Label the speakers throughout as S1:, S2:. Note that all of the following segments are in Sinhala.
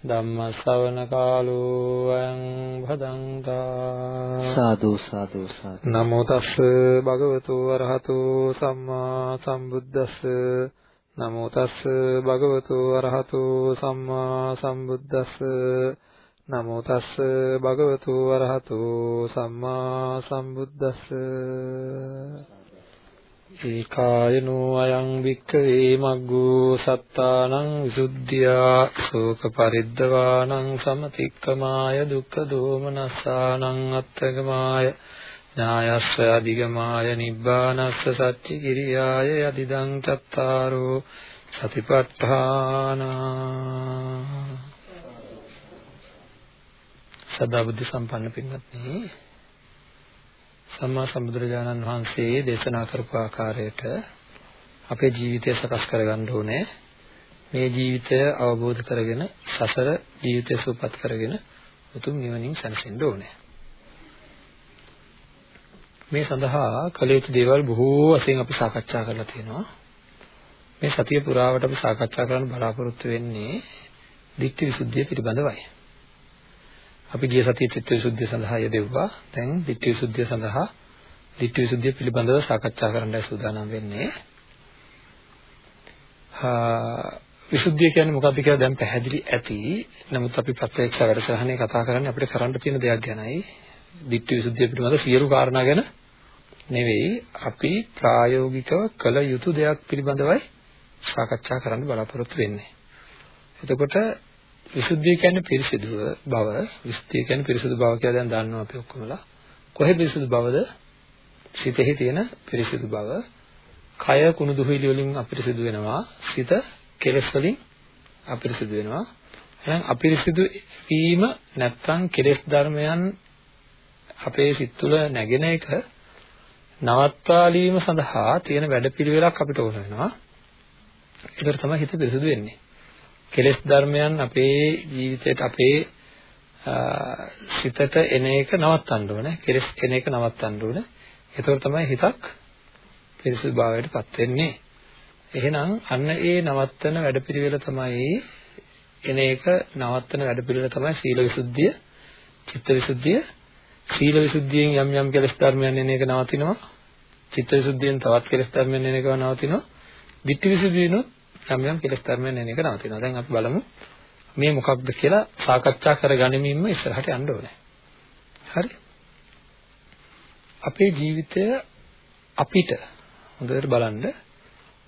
S1: ධම්ම ශ්‍රවණ කාලෝ අයං භදංතා
S2: සාදු සාදු සාදු.
S1: නමෝ තස්ස භගවතු වරහතෝ සම්මා සම්බුද්දස්ස. නමෝ තස්ස භගවතු වරහතෝ සම්මා සම්බුද්දස්ස. නමෝ තස්ස භගවතු වරහතෝ සම්මා සම්බුද්දස්ස ඒකායනෝ අයං වික්ඛවේ මග්ගෝ සත්තානං විසුද්ධියා ශෝක පරිද්දවානං සමතික්කමාය දුක්ඛ දෝමනස්සානං අත්තගමාය ඥායස්ස අධිගමාය නිබ්බානස්ස සච්චි කිරියාය යදිදං චත්තාරෝ සතිපට්ඨාන සදා බුද්ධ සම්පන්න පින්වත්නි සම්මා සම්බුදුරජාණන් වහන්සේ දේශනා කරපු ආකාරයට අපේ ජීවිතය සකස් කරගන්න ඕනේ. මේ ජීවිතය අවබෝධ කරගෙන සසර ජීවිතය සූපත් කරගෙන උතුම් නිවනින් සැනසෙන්න ඕනේ. මේ සඳහා කළ යුතු දේවල් බොහෝ වශයෙන් අපි සාකච්ඡා කරලා තියෙනවා. මේ සතිය පුරාවට අපි සාකච්ඡා කරන්න බලාපොරොත්තු වෙන්නේ ධිට්ඨි විසුද්ධිය පිළිබඳවයි. අපි ගිය සතියේ චිත්ත විසුද්ධිය සඳහා යෙදුවා. දැන් ධිට්ඨි විසුද්ධිය සඳහා ධිට්ඨි විසුද්ධිය පිළිබඳව සාකච්ඡා කරන්නයි සූදානම් වෙන්නේ. විසුද්ධිය කියන්නේ මොකක්ද කියලා දැන් පැහැදිලි ඇති. නමුත් අපි ප්‍රත්‍යක්ෂ වැඩසටහනේ කතා කරන්නේ අපිට කරන්න තියෙන දෙයක් ගැනයි. ධිට්ඨි විසුද්ධිය පිළිබඳ සියලු කාරණා ගැන නෙවෙයි අපි ප්‍රායෝගිකව කළ යුතු දෙයක් පිළිබඳවයි සාකච්ඡා කරන්න බලාපොරොත්තු වෙන්නේ. එතකොට විසුද්ධිය කියන්නේ පිරිසිදු බව, විසුද්ධිය කියන්නේ පිරිසිදු බව කියලා දැන් දන්නවා අපි ඔක්කොමලා. කොහේ පිරිසිදු බවද? සිතෙහි තියෙන පිරිසිදු බව. කය කුණු දුහිලි වලින් අපිරිසිදු වෙනවා. සිත කෙලෙස් වලින් අපිරිසිදු වෙනවා. එහෙනම් අපිරිසිදු වීම නැත්තම් කෙලෙස් ධර්මයන් අපේ සිත් තුළ නැගෙන එක නවත්වාලීම සඳහා තියෙන වැඩපිළිවෙලක් අපිට ඕන වෙනවා. ඒකට තමයි හිත පිරිසිදු වෙන්නේ. කෙලෙස් ධර්මයන් අපේ ජීවිතයට අපේ සිතට එන එක නවත්තන්න ඕනේ. කෙලෙස් එන එක නවත්තන්න ඕනේ. එතකොට තමයි හිතක් පිරිසුදු භාවයටපත් වෙන්නේ. එහෙනම් අන්න ඒ නවත්තන වැඩපිළිවෙල තමයි එන එක නවත්තන වැඩපිළිවෙල තමයි සීල විසුද්ධිය, චිත්ත විසුද්ධිය. සීල විසුද්ධියෙන් යම් යම් කෙලෙස් ධර්මයන් එන එක නවතිනවා. චිත්ත විසුද්ධියෙන් තවත් කෙලෙස් ධර්මයන් එන එක නවතිනවා. ditthi විසුද්ධියනොත් යම් යම් කෙලෙස් ධර්මයන් එන එක නවතිනවා. දැන් අපි බලමු මේ මොකක්ද කියලා සාකච්ඡා කරගනිමින්ම ඉස්සරහට යන්න ඕනේ. හරි? අපේ ජීවිතය අපිට හොඳට බලන්න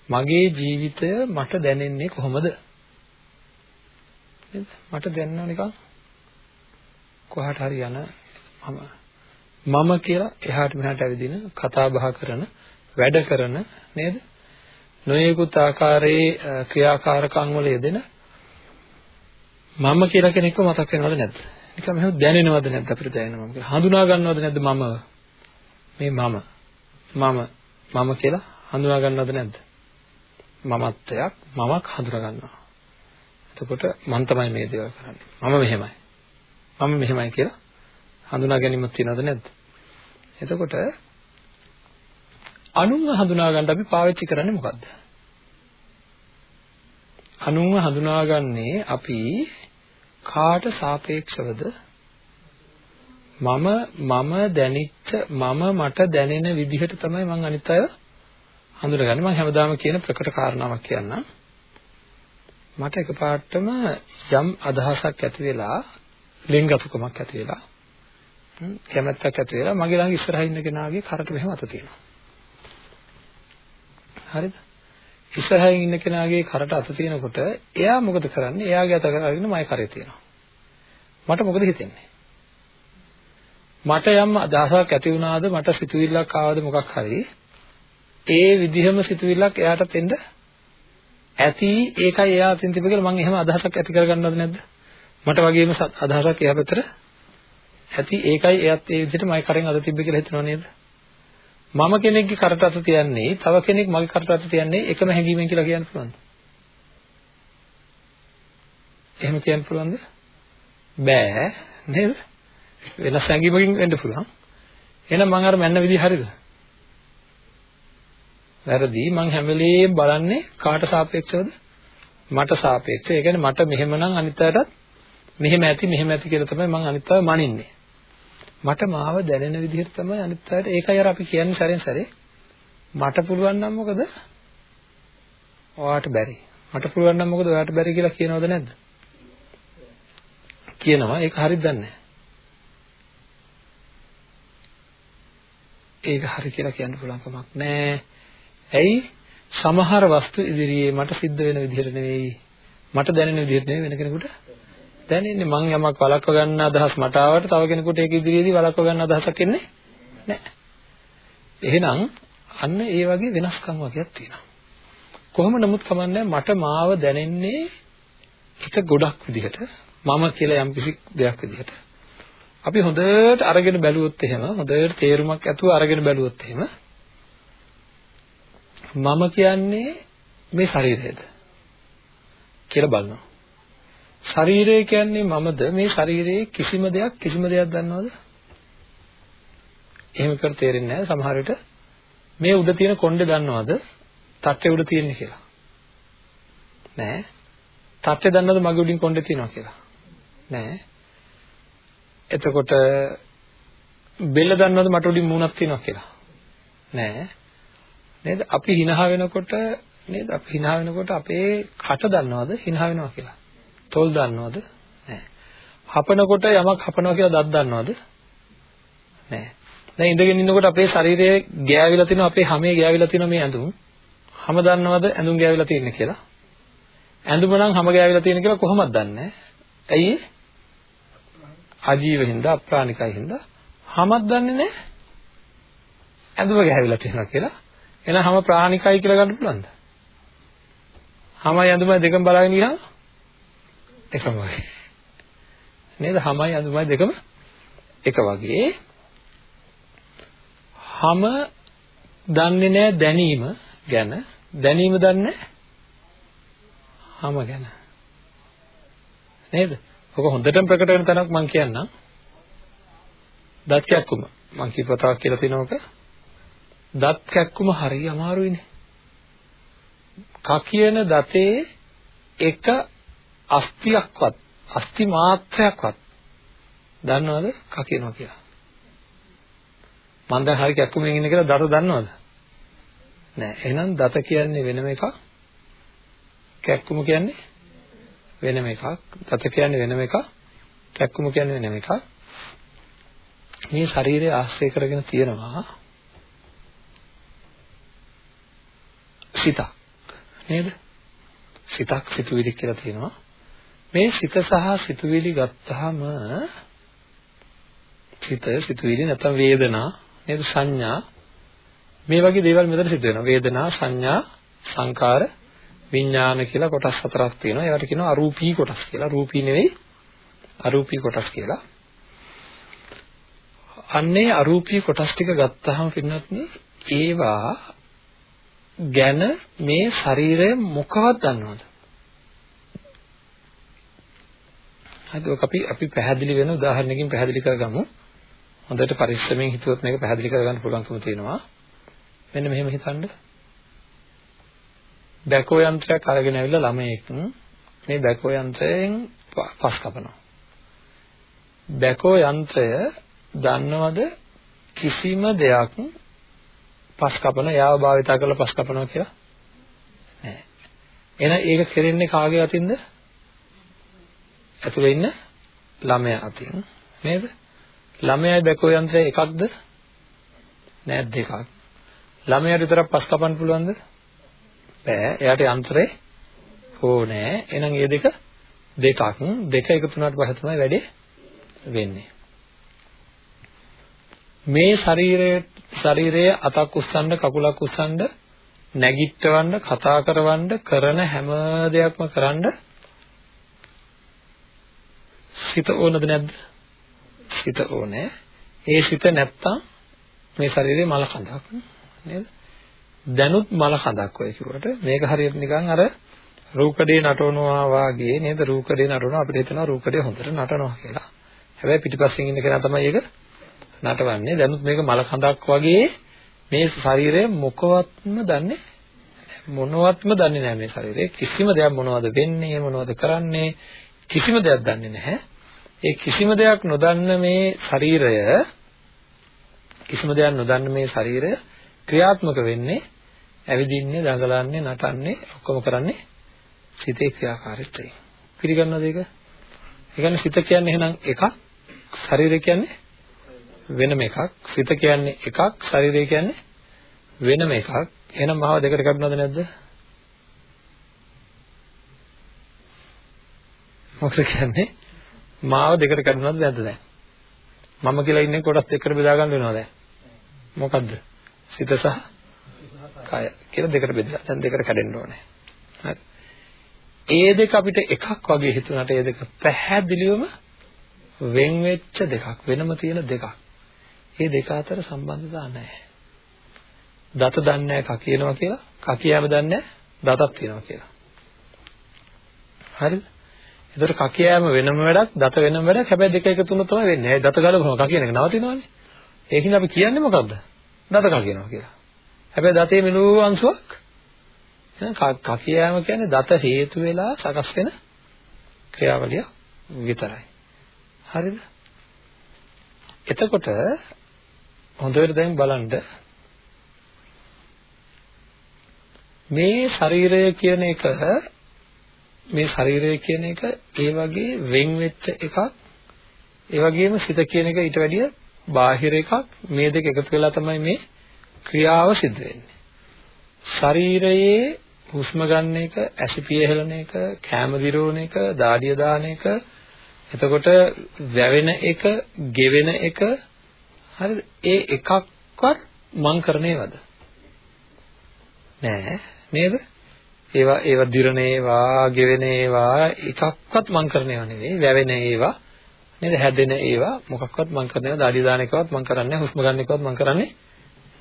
S1: මගේ ජීවිතය මට දැනෙන්නේ කොහොමද? නේද? මට දැනෙනවා නිකන් කොහාට හරි යන මම මම කියලා එහාට මෙහාට ඇවිදින කතා බහ කරන වැඩ කරන නේද? නොයෙකුත් ආකාරයේ ක්‍රියාකාරකම් වල යෙදෙන මම කියලා කෙනෙක්ව මතක් වෙනවද නැද්ද? නිකන් මෙහෙම දැනෙනවද නැද්ද අපිට දැනෙනවා මම කියලා. හඳුනා ගන්නවද නැද්ද මම? මේ මම මම මම කියලා හඳුනා ගන්නවද නැද්ද? මමත්වයක් මමක් හඳුනා ගන්නවා. එතකොට මම තමයි මේ දේවල් කරන්නේ. මම මෙහෙමයි. මම මෙහෙමයි කියලා හඳුනා ගැනීමක් තියනවද නැද්ද? එතකොට අනුන්ව හඳුනා ගන්න අපි පාවිච්චි කරන්නේ මොකද්ද? අනුන්ව හඳුනාගන්නේ අපි කාට සාපේක්ෂවද? මම මම දැනිච්ච මම මට දැනෙන විදිහට තමයි මම අනිත් අය හඳුනගන්නේ. මම හැමදාම කියන ප්‍රකට කාරණාවක් කියන්නම්. මට එකපාරටම යම් අදහසක් ඇති වෙලා ලෙන්ගතුකමක් ඇති වෙලා කැමැත්තක් ඇති වෙලා මගේ ළඟ ඉස්සරහින් ඉන්න කෙනාගේ කරට මෙහෙම අත තියෙනවා. හරිද? ඉස්සරහින් ඉන්න කෙනාගේ කරට අත තියෙනකොට එයා මොකද කරන්නේ? එයාගේ අත අරගෙන මගේ කරේ තියෙනවා. මට මොකද හිතෙන්නේ? මට යම් අදහසක් ඇති වුණාද මට සිතුවිල්ලක් ආවද මොකක් හරි ඒ විදිහම සිතුවිල්ලක් එයාට එන්න ඇති ඒකයි එයා අතින් තිබ්බ කියලා මම එහෙම අදහසක් ඇති කරගන්නවද නැද්ද මට වගේම අදහසක් එයා පැත්තට ඇති ඒකයි එයාත් ඒ විදිහට මයි කරෙන් අද තිබ්බ කියලා හිතනව නේද මම කෙනෙක්ගේ කරට අත තියන්නේ තව කෙනෙක් මගේ කරට අත තියන්නේ එකම හැඟීමෙන් කියලා කියන්න පුළුවන්ද? එහෙම කියන්න පුළුවන්ද? බෑ නේද? වෙනස් හැඟීමකින් වෙන්න පුළුවන්. එහෙනම් මම අර මැන්න විදිහ හරිද? වැරදි. මම හැම වෙලේම බලන්නේ කාට සාපේක්ෂවද? මට සාපේක්ෂව. ඒ කියන්නේ මට මෙහෙමනම් අනිත් අයටත් මෙහෙම ඇති මෙහෙම ඇති කියලා තමයි මම අනිත් අය මනින්නේ. මට මාව දැනෙන විදිහට තමයි අනිත් අයට ඒකයි අර අපි කියන්නේ සැරෙන් සැරේ මට පුළුවන් නම් මොකද? ඔයාට බැරි. මට පුළුවන් නම් මොකද ඔයාට බැරි කියලා කියනවද නැද්ද? කියනවා ඒක හරිද දන්නේ ඒක හරි කියලා කියන්න පුළුවන් කමක් නැහැ. ඇයි? සමහර වස්තු ඉදිරියේ මට සිද්ධ වෙන විදිහට නෙවෙයි මට දැනෙන විදිහට නෙවෙයි වෙන කෙනෙකුට දැනෙන්නේ මං යමක් වළක්ව ගන්න අදහස් මට ආවට තව කෙනෙකුට ඒක ඉදිරියේදී වළක්ව ගන්න අදහසක් එන්නේ නැහැ. එහෙනම් අන්න ඒ වගේ වෙනස්කම් වගේක් තියෙනවා. කොහොම නමුත් කමන්නේ මට මාව දැනෙන්නේ එක ගොඩක් විදිහට මම කියලා යම් කිසි දෙයක් විදිහට. අපි හොඳට අරගෙන බැලුවොත් එහෙම හොඳට තේරුමක් ඇතුව අරගෙන බැලුවොත් එහෙම මම කියන්නේ මේ ශරීරයද කියලා බලනවා. ශරීරය කියන්නේ මමද මේ ශරීරයේ කිසිම දෙයක් කිසිම දෙයක් දන්නවද? එහෙම කර තේරෙන්නේ නැහැ සමහර විට මේ උඩ තියෙන කොණ්ඩේ දන්නවද? තට්ටේ උඩ තියෙන්නේ කියලා. නෑ. තට්ටේ දන්නවද මගේ උඩින් කොණ්ඩේ තියෙනවා කියලා? නෑ. එතකොට බෙල්ල දන්නවද මට උඩින් මූණක් තියෙනවා කියලා? නෑ. නේද? අපි hina වෙනකොට නේද? අපි hina වෙනකොට අපේ කට දන්නවද hina වෙනවා කියලා? තොල් දන්නවද? නෑ. හපනකොට යමක් හපනවා කියලා දත් දන්නවද? නෑ. දැන් ඉඳගෙන ඉන්නකොට අපේ ශරීරයේ ගෑවිලා තියෙනවා අපේ හැමේ ගෑවිලා තියෙනවා මේ ඇඳුම්. හැම දන්නවද ඇඳුම් ගෑවිලා තියෙන්නේ කියලා? ඇඳුම නම් හැම ගෑවිලා තියෙන කියලා කොහොමද දන්නේ? ඇයි? අජීව හින්දා අප්‍රාණිකයි හින්දා හැමත් දන්නේ නැහැ. ඇඳුම ගෑවිලා තියෙනවා කියලා. එහෙනම් හැම ප්‍රාණිකයි කියලා ගන්න පුළුවන්ද? හැමයි ඇඳුමයි දෙකම බලාගෙන ගියාම එකම වගේ. නේද? හැමයි අඳුමයි දෙකම එක වගේ. හැම දන්නේ නැහැ දැනීම ගැන දැනීම දන්නේ හැම ගැන. නේද? ඔක හොඳටම ප්‍රකට වෙන තැනක් මම කියන්නම්. දත් කැක්කුම මම කීපතාවක් කියලා තිනවක දත් කැක්කුම හරිය අමාරුයිනේ. කකියන දතේ එක අස්තියක්වත් අස්ති මාත්‍රයක්වත් දන්නවද? කකිනවා කියලා. මම දැන් හරි කැක්කුමෙන් ඉන්නේ කියලා දත දන්නවද? නෑ. එහෙනම් දත කියන්නේ වෙනම එකක්. කැක්කුම කියන්නේ වෙනම එකක්. දත කියන්නේ වෙනම එකක්. කැක්කුම කියන්නේ වෙනම එකක්. මේ ශරීරය ආශ්‍රය කරගෙන තියෙනවා සිතක්. නේද? සිතක් සිතුවිලි කියලා තියෙනවා. මේ සිත සහ සිතුවිලි ගත්තාම සිත සිතුවිලි නැත්නම් වේදනා නේද සංඥා? මේ වගේ දේවල් මෙතන සිද්ධ වෙනවා. වේදනා සංඥා සංකාර විඥාන කියලා කොටස් හතරක් තියෙනවා. ඒවට කියනවා අරූපී කොටස් කියලා. රූපී නෙවෙයි අරූපී කොටස් කියලා. අන්නේ අරූපී කොටස් ටික ගත්තාම පින්නත්නි ඒවා ගැන මේ ශරීරය මොකවත් දන්නවද? හරි ඔක අපි අපි පැහැදිලි වෙන උදාහරණයකින් පැහැදිලි කරගමු. හොඳට පරිස්සමෙන් හිතුවොත් මේක පැහැදිලි කරගන්න පුළුවන්කම තියෙනවා. මෙන්න මෙහෙම හිතන්න. බැකෝ යන්ත්‍රයක් අරගෙන ඇවිල්ලා ළමයෙක් මේ බැකෝ යන්ත්‍රයෙන් පස් කපනවා. බැකෝ යන්ත්‍රය දන්නවද කිසිම දෙයක් පස් කපන යාව භාවිතා කරලා පස් කපනවා කියලා? නෑ. එහෙනම් ඒක කෙරෙන්නේ කාගේ අතින්ද? ඇතුලේ ඉන්න ළමයා අතින් නේද? ළමයායි බැකෝ යන්ත්‍රය එකක්ද? නෑ දෙකක්. ළමයාට විතරක් පස් කපන්න පුළුවන්ද? බෑ. එයාට යන්ත්‍රේ ඕනේ. එහෙනම් මේ දෙක දෙකක් දෙක එකතු වුණාට පස්සේ තමයි වැඩේ වෙන්නේ. මේ ශරීරයේ ශරීරයේ අතක් උස්සන්න කකුලක් උස්සන්න නැගිටවන්න කතා කරවන්න කරන හැම දෙයක්ම කරන්න සිත ඕනද නැද්ද? සිත ඕනේ. ඒ සිත නැත්තම් මේ ශරීරේ මල කඳක් නේද? දැනුත් මල කඳක් ඔය කිව්වට මේක හරියට නිකන් අර රූකඩේ නටවනවා වාගේ නේද? රූකඩේ නටවනවා අපිට හිතනවා රූකඩේ හොඳට නටනවා කියලා. හැබැයි පිටිපස්සෙන් ඉන්න කෙනා තමයි ඒක නටවන්නේ. දැනුත් මේක මල කඳක් වගේ මේ ශරීරය මොකවත්ම දන්නේ මොනවත්ම දන්නේ නැහැ මේ ශරීරය. කිසිම දෙයක් මොනවද වෙන්නේ මොනවද කරන්නේ කිසිම දෙයක් දන්නේ නැහැ. ඒ කිසිම දෙයක් නොදන්න මේ ශරීරය කිසිම දෙයක් නොදන්න මේ ශරීරය ක්‍රියාත්මක වෙන්නේ ඇවිදින්නේ දඟලන්නේ නටන්නේ ඔක්කොම කරන්නේ සිතේ ක්‍රියාකාරීත්වයෙන්. පිළිගන්නවද ඒක? ඒ කියන්නේ සිත කියන්නේ එහෙනම් එකක් ශරීරය කියන්නේ වෙනම එකක් සිත කියන්නේ එකක් ශරීරය කියන්නේ වෙනම එකක් එහෙනම් මාව දෙකට කඩනවද නැද්ද මොකද කියන්නේ? මාව දෙකට කඩනවද නැද්ද දැන්? මම කියලා ඉන්නේ කොටස් දෙකකට බෙදා ගන්න වෙනවා දැන් මොකද්ද? සිත සහ කය කියලා දෙකට බෙදලා දැන් දෙකට කැඩෙන්න ඕනේ. හරි. ඒ දෙක අපිට එකක් වගේ හිතුණාට ඒ දෙක පැහැදිලිවම වෙන් වෙච්ච දෙකක් වෙනම තියෙන දෙකක්. මේ දෙක අතර සම්බන්ධතා නැහැ. දත දන්නේ නැහැ කකියනවා කියලා, කකියම දන්නේ නැහැ. දතක් තියෙනවා කියලා. හරිද? ඒතර කකියම වෙනම වැඩක්, දත වෙනම වැඩක්. හැබැයි දෙක එකතු වුණොත් තමයි වෙන්නේ. ඒ දත ගලපුවම කකියන එක නවතිනවනේ. ඒකින් අපි කියන්නේ මොකද්ද? දත කකියනවා කියලා. හැබැයි දතේ මෙලෝ අංශුවක් එහෙනම් කකියම කියන්නේ දත හේතු වෙලා සකස් වෙන ක්‍රියාවලිය විතරයි. හරිද? එතකොට හොඳට දැන් බලන්න මේ ශරීරය කියන එක මේ ශරීරය කියන එක ඒ වගේ වෙන් වෙච්ච එකක් ඒ වගේම සිත කියන එක ඊට වැඩිය බාහිර එකක් මේ දෙක එකතු වෙලා තමයි මේ ක්‍රියාව සිද්ධ වෙන්නේ ශරීරයේ හුස්ම ගන්න එක ඇසිපිය හෙලන එක කැම දිරෝන එක දාඩිය දාන එක එතකොට වැවෙන එක ගෙවෙන එක හරිද? ඒ එකක්වත් මං කරන්නේවද? නෑ නේද? ඒවා ඒවා දිරන ඒවා, ගෙවෙන ඒවා එකක්වත් මං කරන්නේව නෙවෙයි. වැවෙන ඒවා නේද? හැදෙන ඒවා මොකක්වත් මං කරන්නේව දාඩි දාන එකවත් මං කරන්නේ හුස්ම ගන්න එකවත් මං කරන්නේ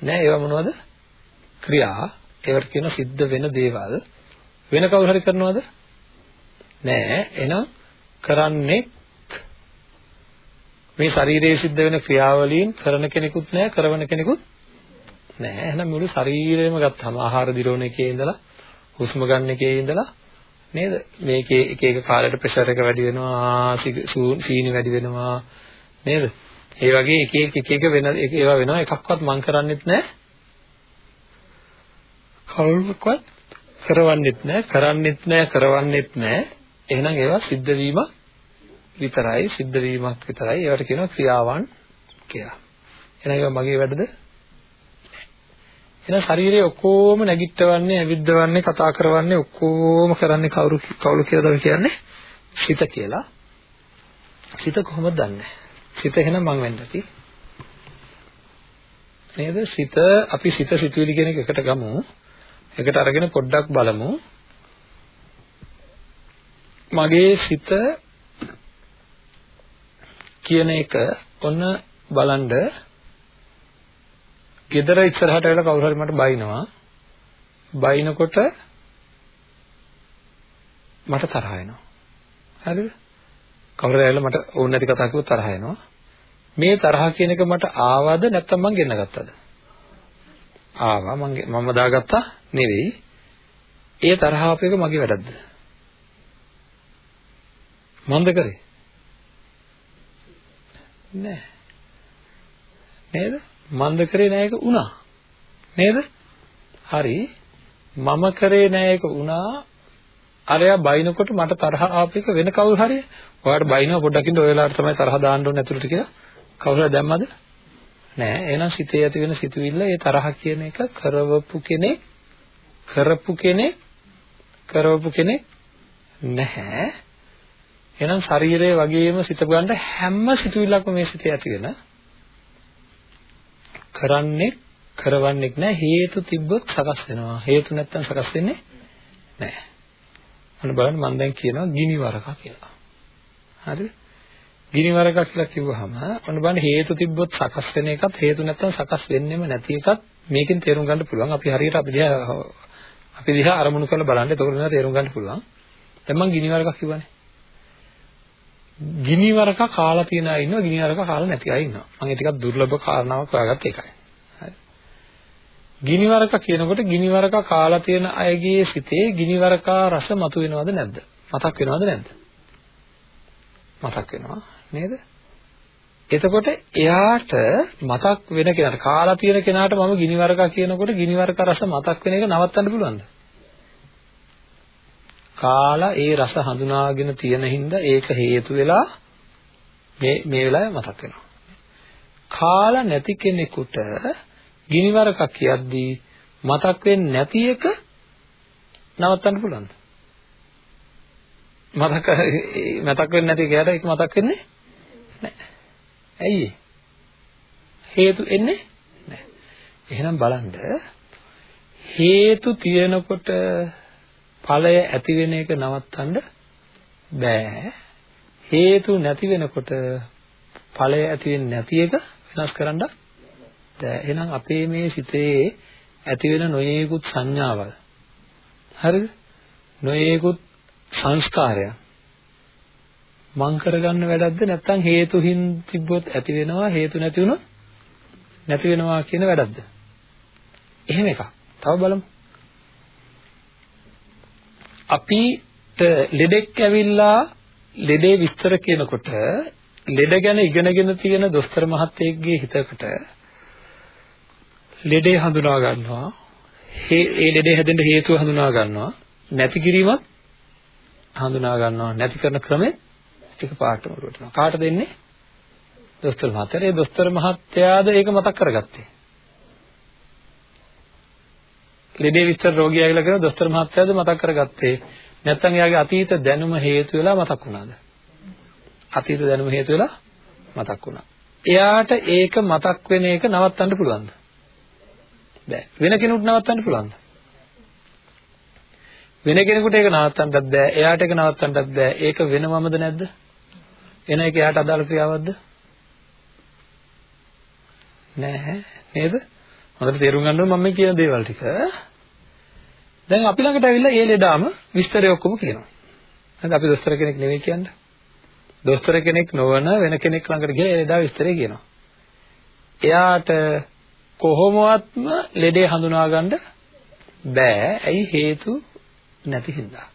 S1: නෑ. ඒවා මොනවද? ක්‍රියා. ඒවට කියන සිද්ධ වෙන දේවල්. වෙන කවුරු හරි කරනවද? නෑ. එහෙනම් කරන්නේ මේ ශරීරයේ සිද්ධ වෙන ක්‍රියාවලීන් කරන කෙනෙකුත් නැහැ කරන කෙනෙකුත් නැහැ එහෙනම් මුළු ශරීරයම ගත්තාම ආහාර දිරවන එකේ ඉඳලා හුස්ම ගන්න එකේ ඉඳලා නේද? මේකේ එක එක කාලයට ප්‍රෙෂර් එක වැඩි වෙනවා සීනි වැඩි වෙනවා නේද? ඒ වගේ එක එක එක එක වෙන ඒවා වෙනවා. එකක්වත් මං කරන්නෙත් නැහැ කවුරුකවත් කරවන්නෙත් නැහැ කරන්නෙත් නැහැ කරවන්නෙත් නැහැ එහෙනම් ඒවා සිද්ධ වීමක් විතරයි සිද්ධ වීමක් විතරයි. ඒවට කියනවා ක්‍රියාවන් කියලා. එහෙනම් ඒවා මගේ වැඩද? එහෙනම් ශරීරයේ ඔක්කොම නැගිටවන්නේ, ඇවිද්දවන්නේ, කතා කරවන්නේ ඔක්කොම කරන්නේ කවුරු කවුරු කියලාද කියන්නේ? සිත කියලා. සිත කොහොමද දන්නේ? සිත එහෙනම් මං වෙන්න ඇති. නේද? සිත අපි සිත සිතුවිලි කියන එක එකට ගමු. එකට අරගෙන පොඩ්ඩක් බලමු. මගේ සිත කියන එක ඔන්න බලන්න ගෙදර ඉස්සරහට වෙලා කවුරු හරි මට බයිනවා. බයිනකොට මට තරහ එනවා. හරිද? කවුරු හරි ඇවිල්ලා මට ඕන නැති කතා කිව්වොත් තරහ එනවා. මේ තරහ කියන එක මට ආවද නැත්නම් මං ගෙන්න ගත්තද ආවා. මං මම දාගත්තා නෙවෙයි. ඒ තරහ අප එක මගේ වැඩක්ද? මන්ද කරේ? නෑ. නේද? මන්ද කරේ නෑ එක උනා. නේද? හරි. මම කරේ නෑ එක උනා. අරයා බයිනකොට මට තරහ ආපේක වෙන කවුරු හරි ඔයාලට බයිනව පොඩ්ඩක් ඉන්න ඔය වෙලාවට තමයි තරහ දාන්න ඕනේ ඇතුළට කියලා කවුරු හරි දැම්මද? නෑ. එහෙනම් සිතේ ඇති වෙන සිතුවිල්ල ඒ තරහ කියන එක කරවපු කෙනෙක් කරපු කෙනෙක් කරවපු කෙනෙක් නැහැ. එහෙනම් ශරීරය වගේම සිත ගන්න හැම සිතුවිල්ලක්ම මේ සිතේ ඇති වෙන කරන්නේ කරවන්නේ නැහැ හේතු තිබ්බොත් සකස් වෙනවා හේතු නැත්තම් සකස් වෙන්නේ නැහැ අන්න බලන්න මම දැන් කියනවා ගිනි වරක කියලා හරිද ගිනිවරක කියලා කිව්වහම ඔන්න බලන්න හේතු තිබ්බොත් සකස් වෙන එකත් හේතු නැත්නම් සකස් වෙන්නෙම නැති එකත් මේකෙන් තේරුම් ගන්න පුළුවන්. අපි හරියට අපි දිහා අපි දිහා අරමුණු කරලා බලන්න එතකොට නේද තේරුම් ගන්න පුළුවන්. දැන් මම ගිනිවරක කිව්වනේ. ගිනිවරක කාලා තියන අය ඉන්නවා ගිනිවරක කාලා නැති අය ඉන්නවා. මම ඒ ටිකක් දුර්ලභ කාරණාවක් හොයාගත්ත එකයි. හරි. ගිනිවරක කියනකොට ගිනිවරක කාලා තියෙන අයගේ සිතේ ගිනිවරකා රස මතුවෙනවද නැද්ද? මතක් වෙනවද නැද්ද? මතක් වෙනවා නේද? එතකොට එයාට මතක් වෙන කෙනාට කාලා තියෙන කෙනාට මම ගිනිවරක කියනකොට ගිනිවරක රස මතක් වෙන එක නවත්තන්න පුළුවන්ද? කාලා ඒ රස හඳුනාගෙන තියෙන හින්දා ඒක හේතු වෙලා මේ මේ වෙලාවේ මතක් වෙනවා. කාලා නැති කෙනෙකුට ගිනිවරක කියද්දී මතක් වෙන්නේ නැති එක නවත්තන්න පුළුවන්ද? මතක මතක් වෙන්නේ නැති කෙනාට ඒක මතක් වෙන්නේ නැහැ. ඇයි හේතු එන්නේ නැහැ. එහෙනම් බලන්න හේතු තියෙනකොට ඵලය ඇති වෙන එක නවත්තන්න බෑ. හේතු නැති වෙනකොට ඵලය ඇති වෙන්නේ නැති එක වෙනස් කරන්න බෑ. එහෙනම් අපේ මේ සිතේ ඇති වෙන නොයේකුත් සංඥාවල් හරිද? නොයේකුත් සංස්කාරයන් මං කරගන්න වැඩක්ද නැත්නම් හේතුහින් තිබ්බොත් ඇති වෙනවා හේතු නැති වුණොත් නැති වෙනවා කියන වැඩක්ද? එහෙම එකක්. තව බලමු. අපිට ලෙඩෙක් ඇවිල්ලා ලෙඩේ විස්තර කියනකොට ලෙඩ ගැන ඉගෙනගෙන තියෙන දොස්තර මහත්තයෙක්ගේ හිතකට ලෙඩේ හඳුනා ගන්නවා. ඒ ලෙඩේ හැදෙන්න හේතුව හඳුනා ගන්නවා. නැති කිරීමත් හඳුනා ගන්නවා. නැති කරන ක්‍රමෙ එක පාටම උරටනවා කාට දෙන්නේ? දොස්තර මහත්තයා ඒ දොස්තර මහත්තයාද ඒක මතක් කරගත්තේ? ලෙඩේ විස්තර රෝගියා කියලා කියන දොස්තර මහත්තයාද මතක් කරගත්තේ? නැත්නම් එයාගේ අතීත දැනුම හේතු වෙලා මතක් වුණාද? අතීත දැනුම හේතු වෙලා මතක් වුණා. එයාට ඒක මතක් වෙන එක නවත්තන්න පුළුවන්ද? බෑ. වෙන කෙනෙකුට නවත්තන්න පුළුවන්ද? වෙන කෙනෙකුට ඒක නවත්තන්නත් බෑ. එයාට ඒක නවත්තන්නත් බෑ. ඒක වෙනවමද නැද්ද? එන එක එයාට අදාළ ක්‍රියාවක්ද? නෑ නේද? හොඳට තේරුම් ගන්න ඕනේ මම මේ කියන දේවල් ටික. දැන් අපි ළඟට ඇවිල්ලා ඒ ලෙඩාම විස්තරය ඔක්කොම කියනවා. හරිද? අපි දොස්තර කෙනෙක් නෙවෙයි කියන්නේ. දොස්තර කෙනෙක් නොවන වෙන කෙනෙක් ළඟට ගිහලා ඒ ලෙඩා විස්තරය කියනවා. එයාට කොහොමවත්ම ලෙඩේ හඳුනා ගන්න බෑ. ඇයි හේතු නැති හින්දා.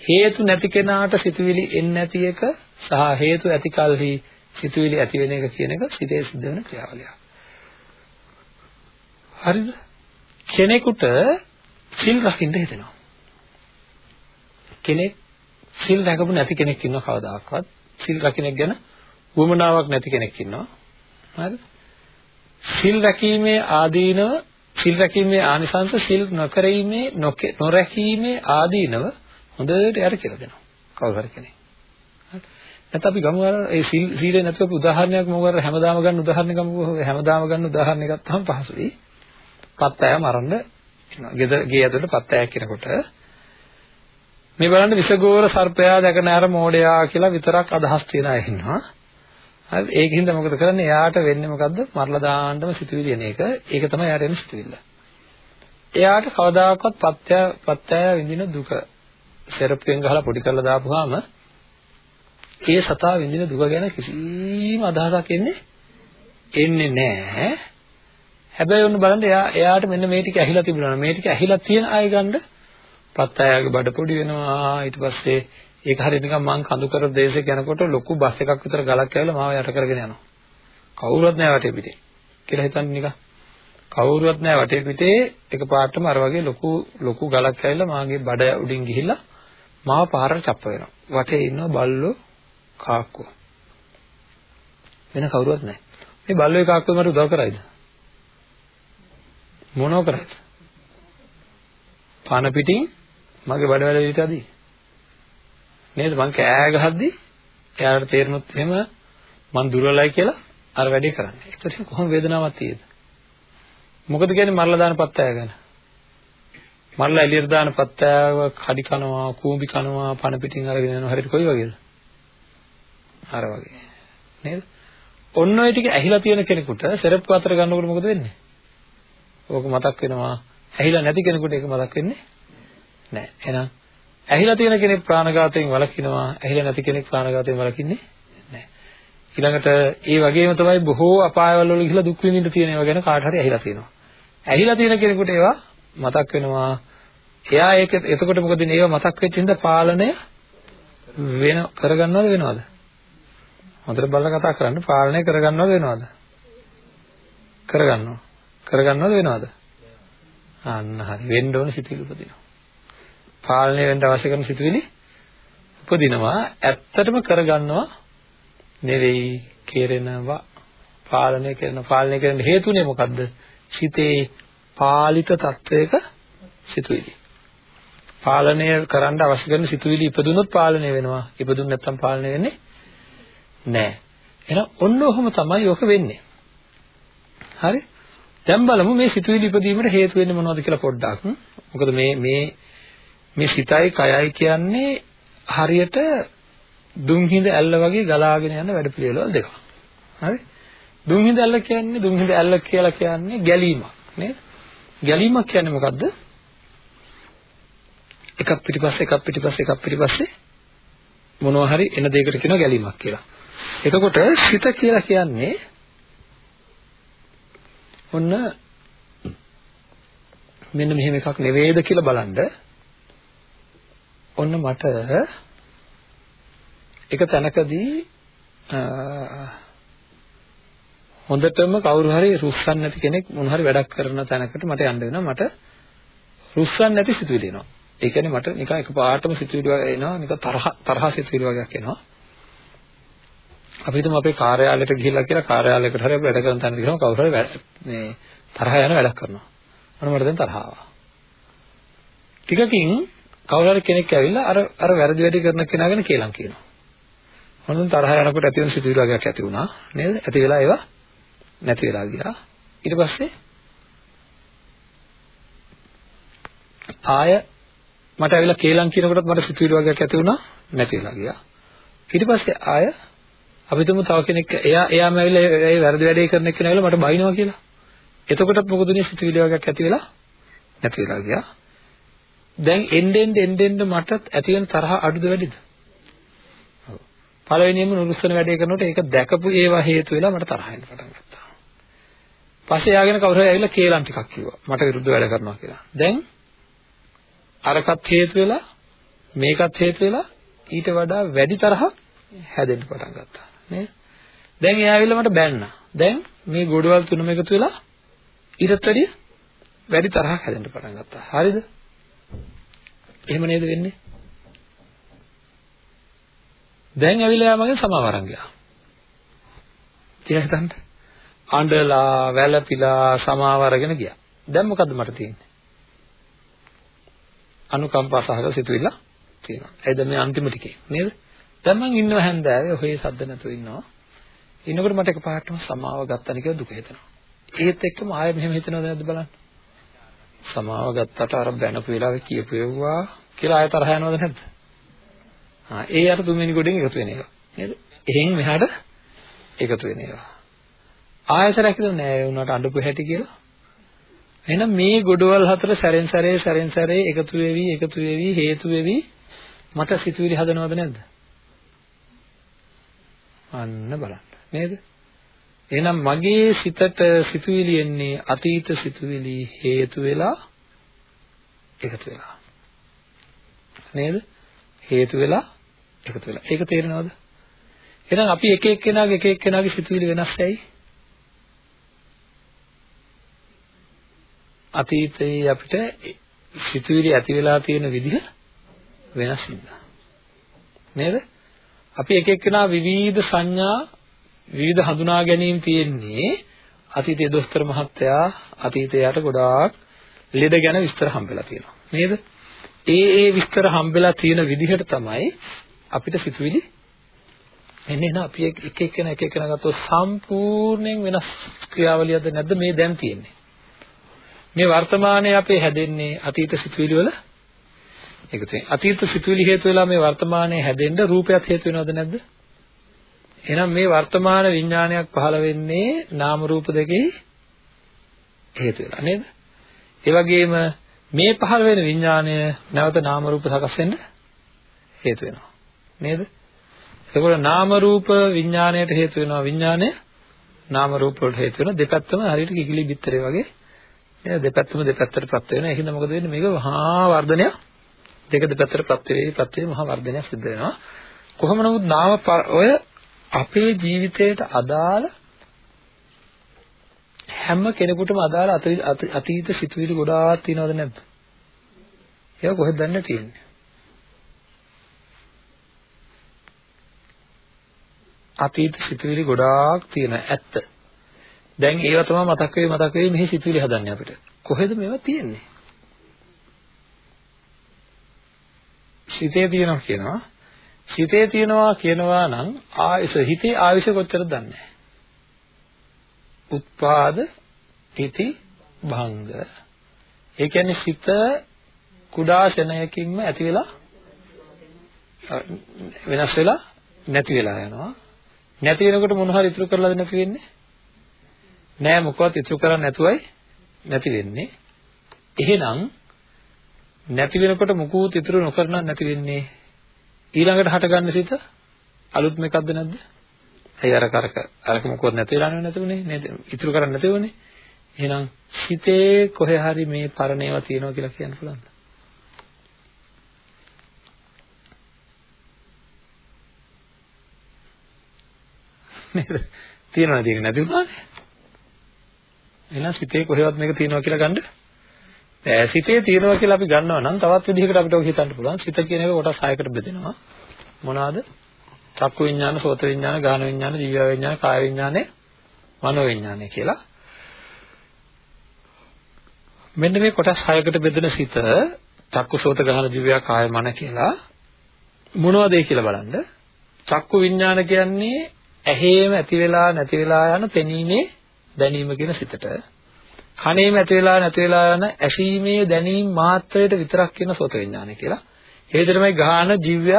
S1: හේතු නැති කෙනාට සිතුවිලි එන්නේ නැති එක සහ හේතු ඇති කලෙහි සිතුවිලි ඇති වෙන එක කියන එක සිතේ සිද්ධ වෙන ක්‍රියාවලියක්. හරිද? කෙනෙකුට සිල් රකින්න හිතෙනවා. කෙනෙක් සිල් රැකපු නැති කෙනෙක් ඉන්නව කවදාකවත් සිල් රකින්නෙක් ගැන වමනාවක් නැති කෙනෙක් ඉන්නවා. හරිද? සිල් රැකීමේ ආදීනව සිල් රැකීමේ ආනිසංස සිල් නොකරීමේ නොරැකීමේ ආදීනව හොඳට යාර කියලා දෙනවා. කවුරු හරි කෙනෙක්. නැත්නම් අපි ගමු අර ඒ සීල් සීලේ නැතුව උදාහරණයක් මොකද හැමදාම ගන්න උදාහරණ ගමු හැමදාම ගන්න උදාහරණ ගත්තාම පහසුයි. පත් අය මරන්න ගෙදර ගේ ඇතුළට පත් ඇයක් කියනකොට මේ බලන්න විසගෝර සර්පයා දැක නැර මෝඩයා කියලා විතරක් අදහස් තියන අය ඉන්නවා. හරි ඒකින්ද මොකද කරන්නේ? එයාට වෙන්නේ මොකද්ද? මරලා දාන්නම සිතුවිලි එන එක. ඒක තමයි එයාට එන සිතුවිල්ල. එයාට කවදාකවත් පත්‍ය පත්‍ය විඳින දුක සෙරප්පුවෙන් ගහලා පොඩි කරලා දාපුවාම ඒ සතා විඳින දුක ගැන කිසිම අදහසක් එන්නේ එන්නේ නැහැ. හැබැයි ඔන්න බලන්න එයා එයාට මෙන්න මේ ටික ඇහිලා තිබුණා. මේ ටික ඇහිලා තියෙන අය ගන්න පත්තයාගේ බඩ පොඩි වෙනවා. ඊට පස්සේ ඒක හරියට නිකන් මං කඳු කර දේශේ යනකොට ලොකු බස් එකක් විතර ගලක් ඇවිල්ලා මාව යට කරගෙන යනවා. කවුරුවත් නැහැ වටේ පිටේ. කියලා හිතන්නේ නිකන්. කවුරුවත් නැහැ වටේ පිටේ එකපාරටම අර වගේ ලොකු ලොකු ගලක් ඇවිල්ලා මාගේ බඩ උඩින් ගිහිල්ලා මාව පාරට චප්ප වෙනවා. වටේ ඉන්නවා බල්ලෝ කාක්කෝ. වෙන කවුරුවත් නැහැ. මේ බල්ලෝ කාක්කෝ මට උදව් කරයිද? මොනව කරයිද? පන පිටින් මගේ බඩ වැල විතර අදී. නේද? මං කෑ ගහද්දි එයාට තේරුනොත් එහෙම මං දුර්වලයි කියලා අර වැඩේ කරන්නේ. ඒකට කොහොම වේදනාවක් තියෙද? මොකද කියන්නේ මරලා දාන පත්තය ගැන? මරලා එළියට දාන පත්තයව කඩි කනවා, කූඹි කනවා, පන පිටින් අරගෙන යනවා. හරියට කොයි වගේද? අර වගේ. නේද? ඔන්න ඔය ටික ඇහිලා තියෙන කෙනෙකුට සෙරප්පු අතර ගන්නකොට මොකද වෙන්නේ? ඕක මතක් වෙනවා. ඇහිලා නැති කෙනෙකුට ඒක මතක් වෙන්නේ නැහැ. එහෙනම් ඇහිලා තියෙන කෙනෙක් ප්‍රාණඝාතයෙන් වළකිනවා. ඇහිලා නැති කෙනෙක් ප්‍රාණඝාතයෙන් වළකින්නේ නැහැ. ඊළඟට ඒ වගේම තමයි බොහෝ අපායවල වල ගිහිලා දුක් විඳින්න තියෙන ඒවා ගැන කාට හරි ඇහිලා තියෙනවා. ඇහිලා තියෙන කෙනෙකුට ඒවා මතක් වෙනවා. එයා ඒක එතකොට මොකද ඒවා මතක් වෙච්ච හින්දා පාලනය වෙන කරගන්නවද වෙනවද? හොඳට බලලා කතා කරන්න පාලනය කරගන්නවද වෙනවද? කරගන්නවා. කරගන්නවද වෙනවද? අන්න හරි. වෙන්න ඕන සිතුවිලි උපදිනවා. පාලනය වෙන්න අවශ්‍ය කරන සිතුවිලි උපදිනවා. ඇත්තටම කරගන්නවා නෙවෙයි කෙරෙනවා. පාලනය කරන පාලනය කරන්න හේතුනේ මොකද්ද? සිතේ පාලිත තත්වයක සිතුවිලි. පාලනය කරන්න අවශ්‍ය කරන සිතුවිලි ඉපදුනොත් පාලනය වෙනවා. ඉපදුන් නැත්නම් පාලනය වෙන්නේ නැහැ. එහෙනම් ඔන්න ඔහොම තමයි ඔක වෙන්නේ. හරි? දැන් බලමු මේ සිතුවිලි ඉපදීමට හේතු වෙන්නේ මොනවද කියලා පොඩ්ඩක්. මොකද මේ මේ මේ සිතයි කයයි කියන්නේ හරියට දුම්හිඳ ඇල්ල වගේ ගලාගෙන යන වැඩ පිළිවෙලවල් දෙකක්. හරි? දුම්හිඳ ඇල්ල කියන්නේ දුම්හිඳ ඇල්ල කියලා කියන්නේ ගැලීමක් නේද? ගැලීමක් කියන්නේ මොකද්ද? එකක් පිටිපස්සේ එකක් පිටිපස්සේ එකක් පිටිපස්සේ මොනවා හරි එන දෙයකට කියනවා ගැලීමක් කියලා. එතකොට සිත කියලා කියන්නේ ඔන්න මෙන්න මෙහෙම එකක් නෙවෙයිද කියලා බලන්න. ඔන්න මට එක තැනකදී හොඳටම කවුරු හරි රුස්සන් නැති කෙනෙක් මොන හරි වැඩක් කරන තැනකට මට යන්න වෙනවා. මට රුස්සන් නැති සිතුවිලි එනවා. ඒ කියන්නේ මට නිකන් එකපාරටම සිතුවිලි වගේ එනවා. නිකන් තරහ තරහ සිතුවිලි වගේක් එනවා. අපි හිතමු අපේ කාර්යාලයට ගිහිල්ලා කියලා කාර්යාලයකට හරි අපි වැඩ කරන තැනට ගිහම කවුරු හරි මේ තරහ යන වැඩක් කරනවා. අන්න මට දැන් තරහ ආවා. ටිකකින් කවුරු හරි කෙනෙක් ඇවිල්ලා අර අර වැරදි වැඩි කරන කෙනා ගැන කියලා කියනවා. මොනනම් තරහ යනකොට ඇති වෙන සිතුවිලි වගේක් ඇති වුණා නේද? ඇති වෙලා ඒවා නැති වෙලා ගියා. ඊට පස්සේ ආය මට ඇවිල්ලා කේලම් කියනකොටත් මට සිතුවිලි වගේක් ඇති වුණා නැති වෙලා ගියා. ඊට පස්සේ ආය අපි තුමු තව කෙනෙක් එයා එයාම ඇවිල්ලා ඒ වැරදි වැඩේ කරන එක්කෙනා ඇවිල්ලා මට බයිනවා කියලා. එතකොටත් මොකද උනේ සිතුවිලි වගේක් ඇති වෙලා නැති වෙලා ගියා. දැන් එන්න එන්න එන්න එන්න මටත් ඇති වෙන තරහ අඩුද වැඩිද? ඔව්. පළවෙනියෙන්ම නුරුස්සන වැඩේ කරනකොට ඒක දැකපු ඒවා හේතු වෙලා මට තරහ එන්න පටන් ගත්තා. පස්සේ යාගෙන කවුරු හරි ඇවිල්ලා කේලම් ටිකක් කිව්වා. මට විරුද්ධ වැඩ කරනවා කියලා. දැන් අරකත් හේතු වෙලා මේකත් හේතු වෙලා ඊට වඩා වැඩි තරහක් හැදෙන්න පටන් ගත්තා නේද දැන් එයා ඇවිල්ලා මට බැන්නා. දැන් මේ ගොඩවල් තුනම එකතු වෙලා ඊටත් වැඩිය වැඩි තරහක් හැදෙන්න පටන් ගත්තා. හරිද? එහෙම නේද වෙන්නේ? දැන් ඇවිල්ලා යා මගෙන් සමාව අරන් ගියා. කියලා හිතන්න. අඬලා වැළපිලා සමාව අරගෙන ගියා. දැන් මොකද්ද මට තියෙන්නේ? අනුකම්පා සහගත සිතුවිල්ල තියෙනවා. එයිද මේ අන්තිම ටිකේ. නේද? දැන් මං ඉන්නව හැන්දෑවේ ඔහේ සද්ද නැතුව ඉන්නවා. ඉන්නකොට මට එකපාරටම සමාව ගත්තා කියලා දුක හිතෙනවා. ඒත් එක්කම ආයෙ මෙහෙම හිතනවද නැද්ද බලන්න. සමාව ගත්තට අර බැනපු වෙලාවේ කියපු ඒවා කියලා ආයෙ තරහ යනවද නැද්ද? ආ ඒ අර තුන්වෙනි ගොඩෙන් එකතු වෙන ඒවා නේද? එහෙන් මෙහාට එකතු වෙන ඒවා. ආයෙසරක් හිතුවා නෑ ඒ උනාට අඬපු හැටි කියලා. එහෙනම් මේ ගොඩවල් හතර සැරෙන් සැරේ සැරෙන් සැරේ එකතු වෙවි එකතු වෙවි හේතු වෙවි මට සිතුවිලි හදනවද නැද්ද? අන්න බලන්න නේද? එහෙනම් මගේ සිතට සිතුවිලි එන්නේ අතීත සිතුවිලි හේතු වෙලා එකතු වෙලා. නේද? හේතු වෙලා එකතු වෙලා. ඒක තේරෙනවද? එහෙනම් අපි එක එක්කෙනාගේ එක එක්කෙනාගේ සිතුවිලි වෙනස් ඇයි? අතීතයේ අපිට සිතුවිලි ඇති වෙලා තියෙන විදිහ වෙනස් වෙනවා. නේද? අපි එක එක්කෙනා විවිධ සංඥා විවිධ හඳුනා ගැනීම තියෙන්නේ අතීතයේ දොස්තර මහත්තයා අතීතයට ගොඩාක් ලෙඩ ගැන විස්තර හම්බෙලා තියෙනවා. නේද? ඒ ඒ විස්තර හම්බෙලා තියෙන විදිහට තමයි අපිට සිතුවිලි එන්නේ නැ අපි එක එක්කෙනා එක එක්කෙනා ගත්තොත් සම්පූර්ණයෙන් වෙනස් ක්‍රියාවලියක්ද නැද්ද මේ දැන් තියෙන්නේ මේ වර්තමානයේ අපේ හැදෙන්නේ අතීත සිතුවිලි වල එකතු වෙන. අතීත සිතුවිලි හේතු වෙලා මේ වර්තමානයේ හැදෙන්න රූපයක් හේතු වෙනවද නැද්ද? එහෙනම් මේ වර්තමාන විඥානයක් පහළ වෙන්නේ නාම රූප දෙකේ හේතු වෙලා නේද? ඒ වගේම මේ පහළ වෙන විඥානය නැවත නාම රූප සකස් වෙන්න හේතු වෙනවා. නේද? එතකොට නාම රූප විඥාණයට හේතු වෙනවා විඥාණය නාම රූප වලට හේතු වෙනවා දෙපැත්තම හරියට කිකිලි බිත්තරේ වගේ නේද දෙපැත්තම දෙපැත්තට ප්‍රත් වෙනවා ඒකින්ද මොකද වෙන්නේ මේක මහා වර්ධනයක් දෙක දෙපැත්තට ප්‍රත් වෙයි ප්‍රත් වෙයි මහා වර්ධනයක් සිද්ධ වෙනවා කොහොම නමුත් නාම ඔය අපේ ජීවිතයට අදාළ හැම කෙනෙකුටම අදාළ අතීත සිතුවිලි ගොඩාක් තියෙනවද නැද්ද? ඒක කොහෙද දන්නේ තියෙන්නේ? අතීත සිතුවිලි ගොඩාක් තියෙන ඇත්ත. දැන් ඒවා තමයි මතක් වෙයි මතක් වෙයි මෙහි සිතුවිලි හදන්නේ අපිට. කොහෙද මේවා තියෙන්නේ? සිතේ තියෙනවා කියනවා. සිතේ තියෙනවා කියනවා නම් ආයස හිතේ ආයස කොච්චරද දන්නේ නැහැ. උත්පාද තිති භංග. ඒ කියන්නේ සිත කුඩා ශනයකින්ම ඇති වෙලා වෙනස් වෙලා නැති වෙලා යනවා. නැති වෙනකොට මොන හරි ඉතුරු කරලාද නැති වෙන්නේ? නෑ මොකවත් ඉතුරු කරන්නේ නැතුවයි නැති වෙන්නේ. එහෙනම් නැති වෙනකොට මුකුත් ඉතුරු නොකරන නැති වෙන්නේ ඊළඟට හටගන්න සිත අලුත් මේකක්ද නැද්ද? ඇයි අර කරක අරක මොකවත් නැති වෙලා නැතුනේ නේද? ඉතුරු කරන්නේ නැතුවනේ. එහෙනම් හිතේ කොහේ හරි මේ පරණේවා තියෙනවා කියලා කියන්න පුළුවන්ද? නේද? තියෙනවද තියෙන්නේ නැති වුණානේ. එහෙනම් සිතේ කොහෙවත් මේක තියෙනවා කියලා ගන්න බෑ. සිතේ තියෙනවා කියලා අපි ගන්නවා නම් තවත් විදිහකට අපිට ඔක හිතන්න පුළුවන්. සිත කියන එක කොටස් 6කට බෙදෙනවා. මොනවාද? චක්කු විඥාන, සෝත විඥාන, ගාන විඥාන, ජීව විඥාන, කාය විඥාන, මනෝ විඥාන කියලා. මෙන්න මේ කොටස් 6කට බෙදෙන සිත චක්කු සෝත ගාන ජීවය කාය මන කියලා මොනවද ඒ කියලා බලන්න. චක්කු විඥාන කියන්නේ ඇහේම ඇති වෙලා නැති වෙලා යන පෙනීමේ දැනීම කියන සිතට කනේම ඇති වෙලා නැති වෙලා යන ඇසීමේ දැනීම මාත්‍රයට විතරක් කියන සෝත විඥානය කියලා. ඒ විතරමයි ගාහන ජීවය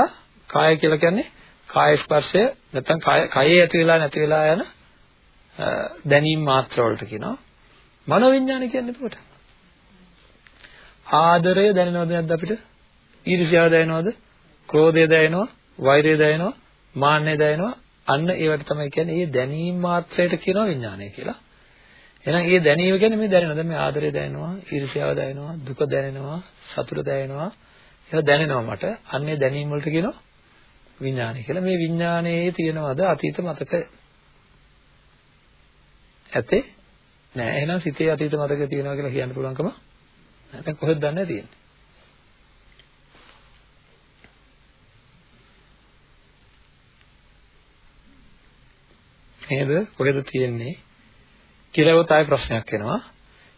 S1: කාය කියලා කියන්නේ කාය ස්පර්ශය නැත්නම් කයේ ඇති වෙලා නැති වෙලා යන දැනීම මාත්‍ර වලට කියනවා. මනෝ විඥානය කියන්නේ එතකොට. ආදරය දැනෙනවද නැද්ද අපිට? ඊර්ෂ්‍යාව දැනෙනවද? ක්‍රෝධය දැනෙනවද? වෛරය දැනෙනවද? මාන්නය දැනෙනවද? අන්න ඒවට තමයි කියන්නේ මේ දැනීම මාත්‍රයට කියනවා විඥානය කියලා. එහෙනම් මේ දැනීම කියන්නේ මේ දැනෙනවා. දැන් මේ ආදරය දැනෙනවා, ඊර්ෂ්‍යාව දැනෙනවා, දුක දැනෙනවා, සතුට දැනෙනවා. ඒවා දැනෙනවා මට. අන්නේ දැනීම වලට කියනවා විඥානය කියලා. මේ විඥානයේ තියෙනවද අතීත මතක? ඇතේ? නෑ. එහෙනම් සිතේ අතීත මතක තියෙනවා කියලා කියන්න පුළුවන්කම නැත්නම් කොහෙද දන්නේ තියෙන්නේ? නේද? කොහෙද තියෙන්නේ? කියලා උත් ආයෙ ප්‍රශ්නයක් එනවා.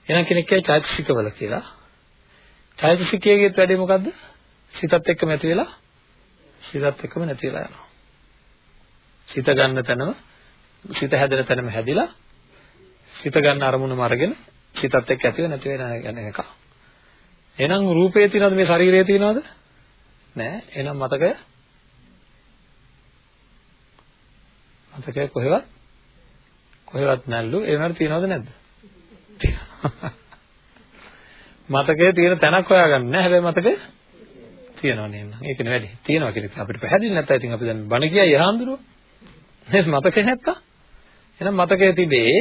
S1: එහෙනම් කෙනෙක් කියයි චෛතසිකවල කියලා. චෛතසිකයේත් වැඩේ මොකද්ද? සිතත් එක්කම ඇති වෙලා සිතත් එක්කම නැති වෙලා යනවා. සිත ගන්න තැනම සිත හැදෙන තැනම හැදිලා සිත ගන්න අරමුණම අරගෙන සිතත් එක්ක ඇතිව නැති වෙන යන එක. එහෙනම් රූපේ තියනවද මේ ශරීරයේ තියනවද? නෑ. එහෙනම් මතකය මතකය කොහෙවත් කොහෙවත් නැල්ලු ඒ වුණාට තියනවද නැද්ද? මතකයේ තියෙන තැනක් හොයාගන්න නෑ හැබැයි මතකය තියෙනවා නේද? ඒකනේ වැඩි. තියෙනවා කියන එක අපිට පැහැදිලි නැත්නම් ඉතින් අපි දැන් බණ කියයි යහඳුරෝ. නේද මතකේ නැත්තම්? එහෙනම් මතකයේ තිබේ.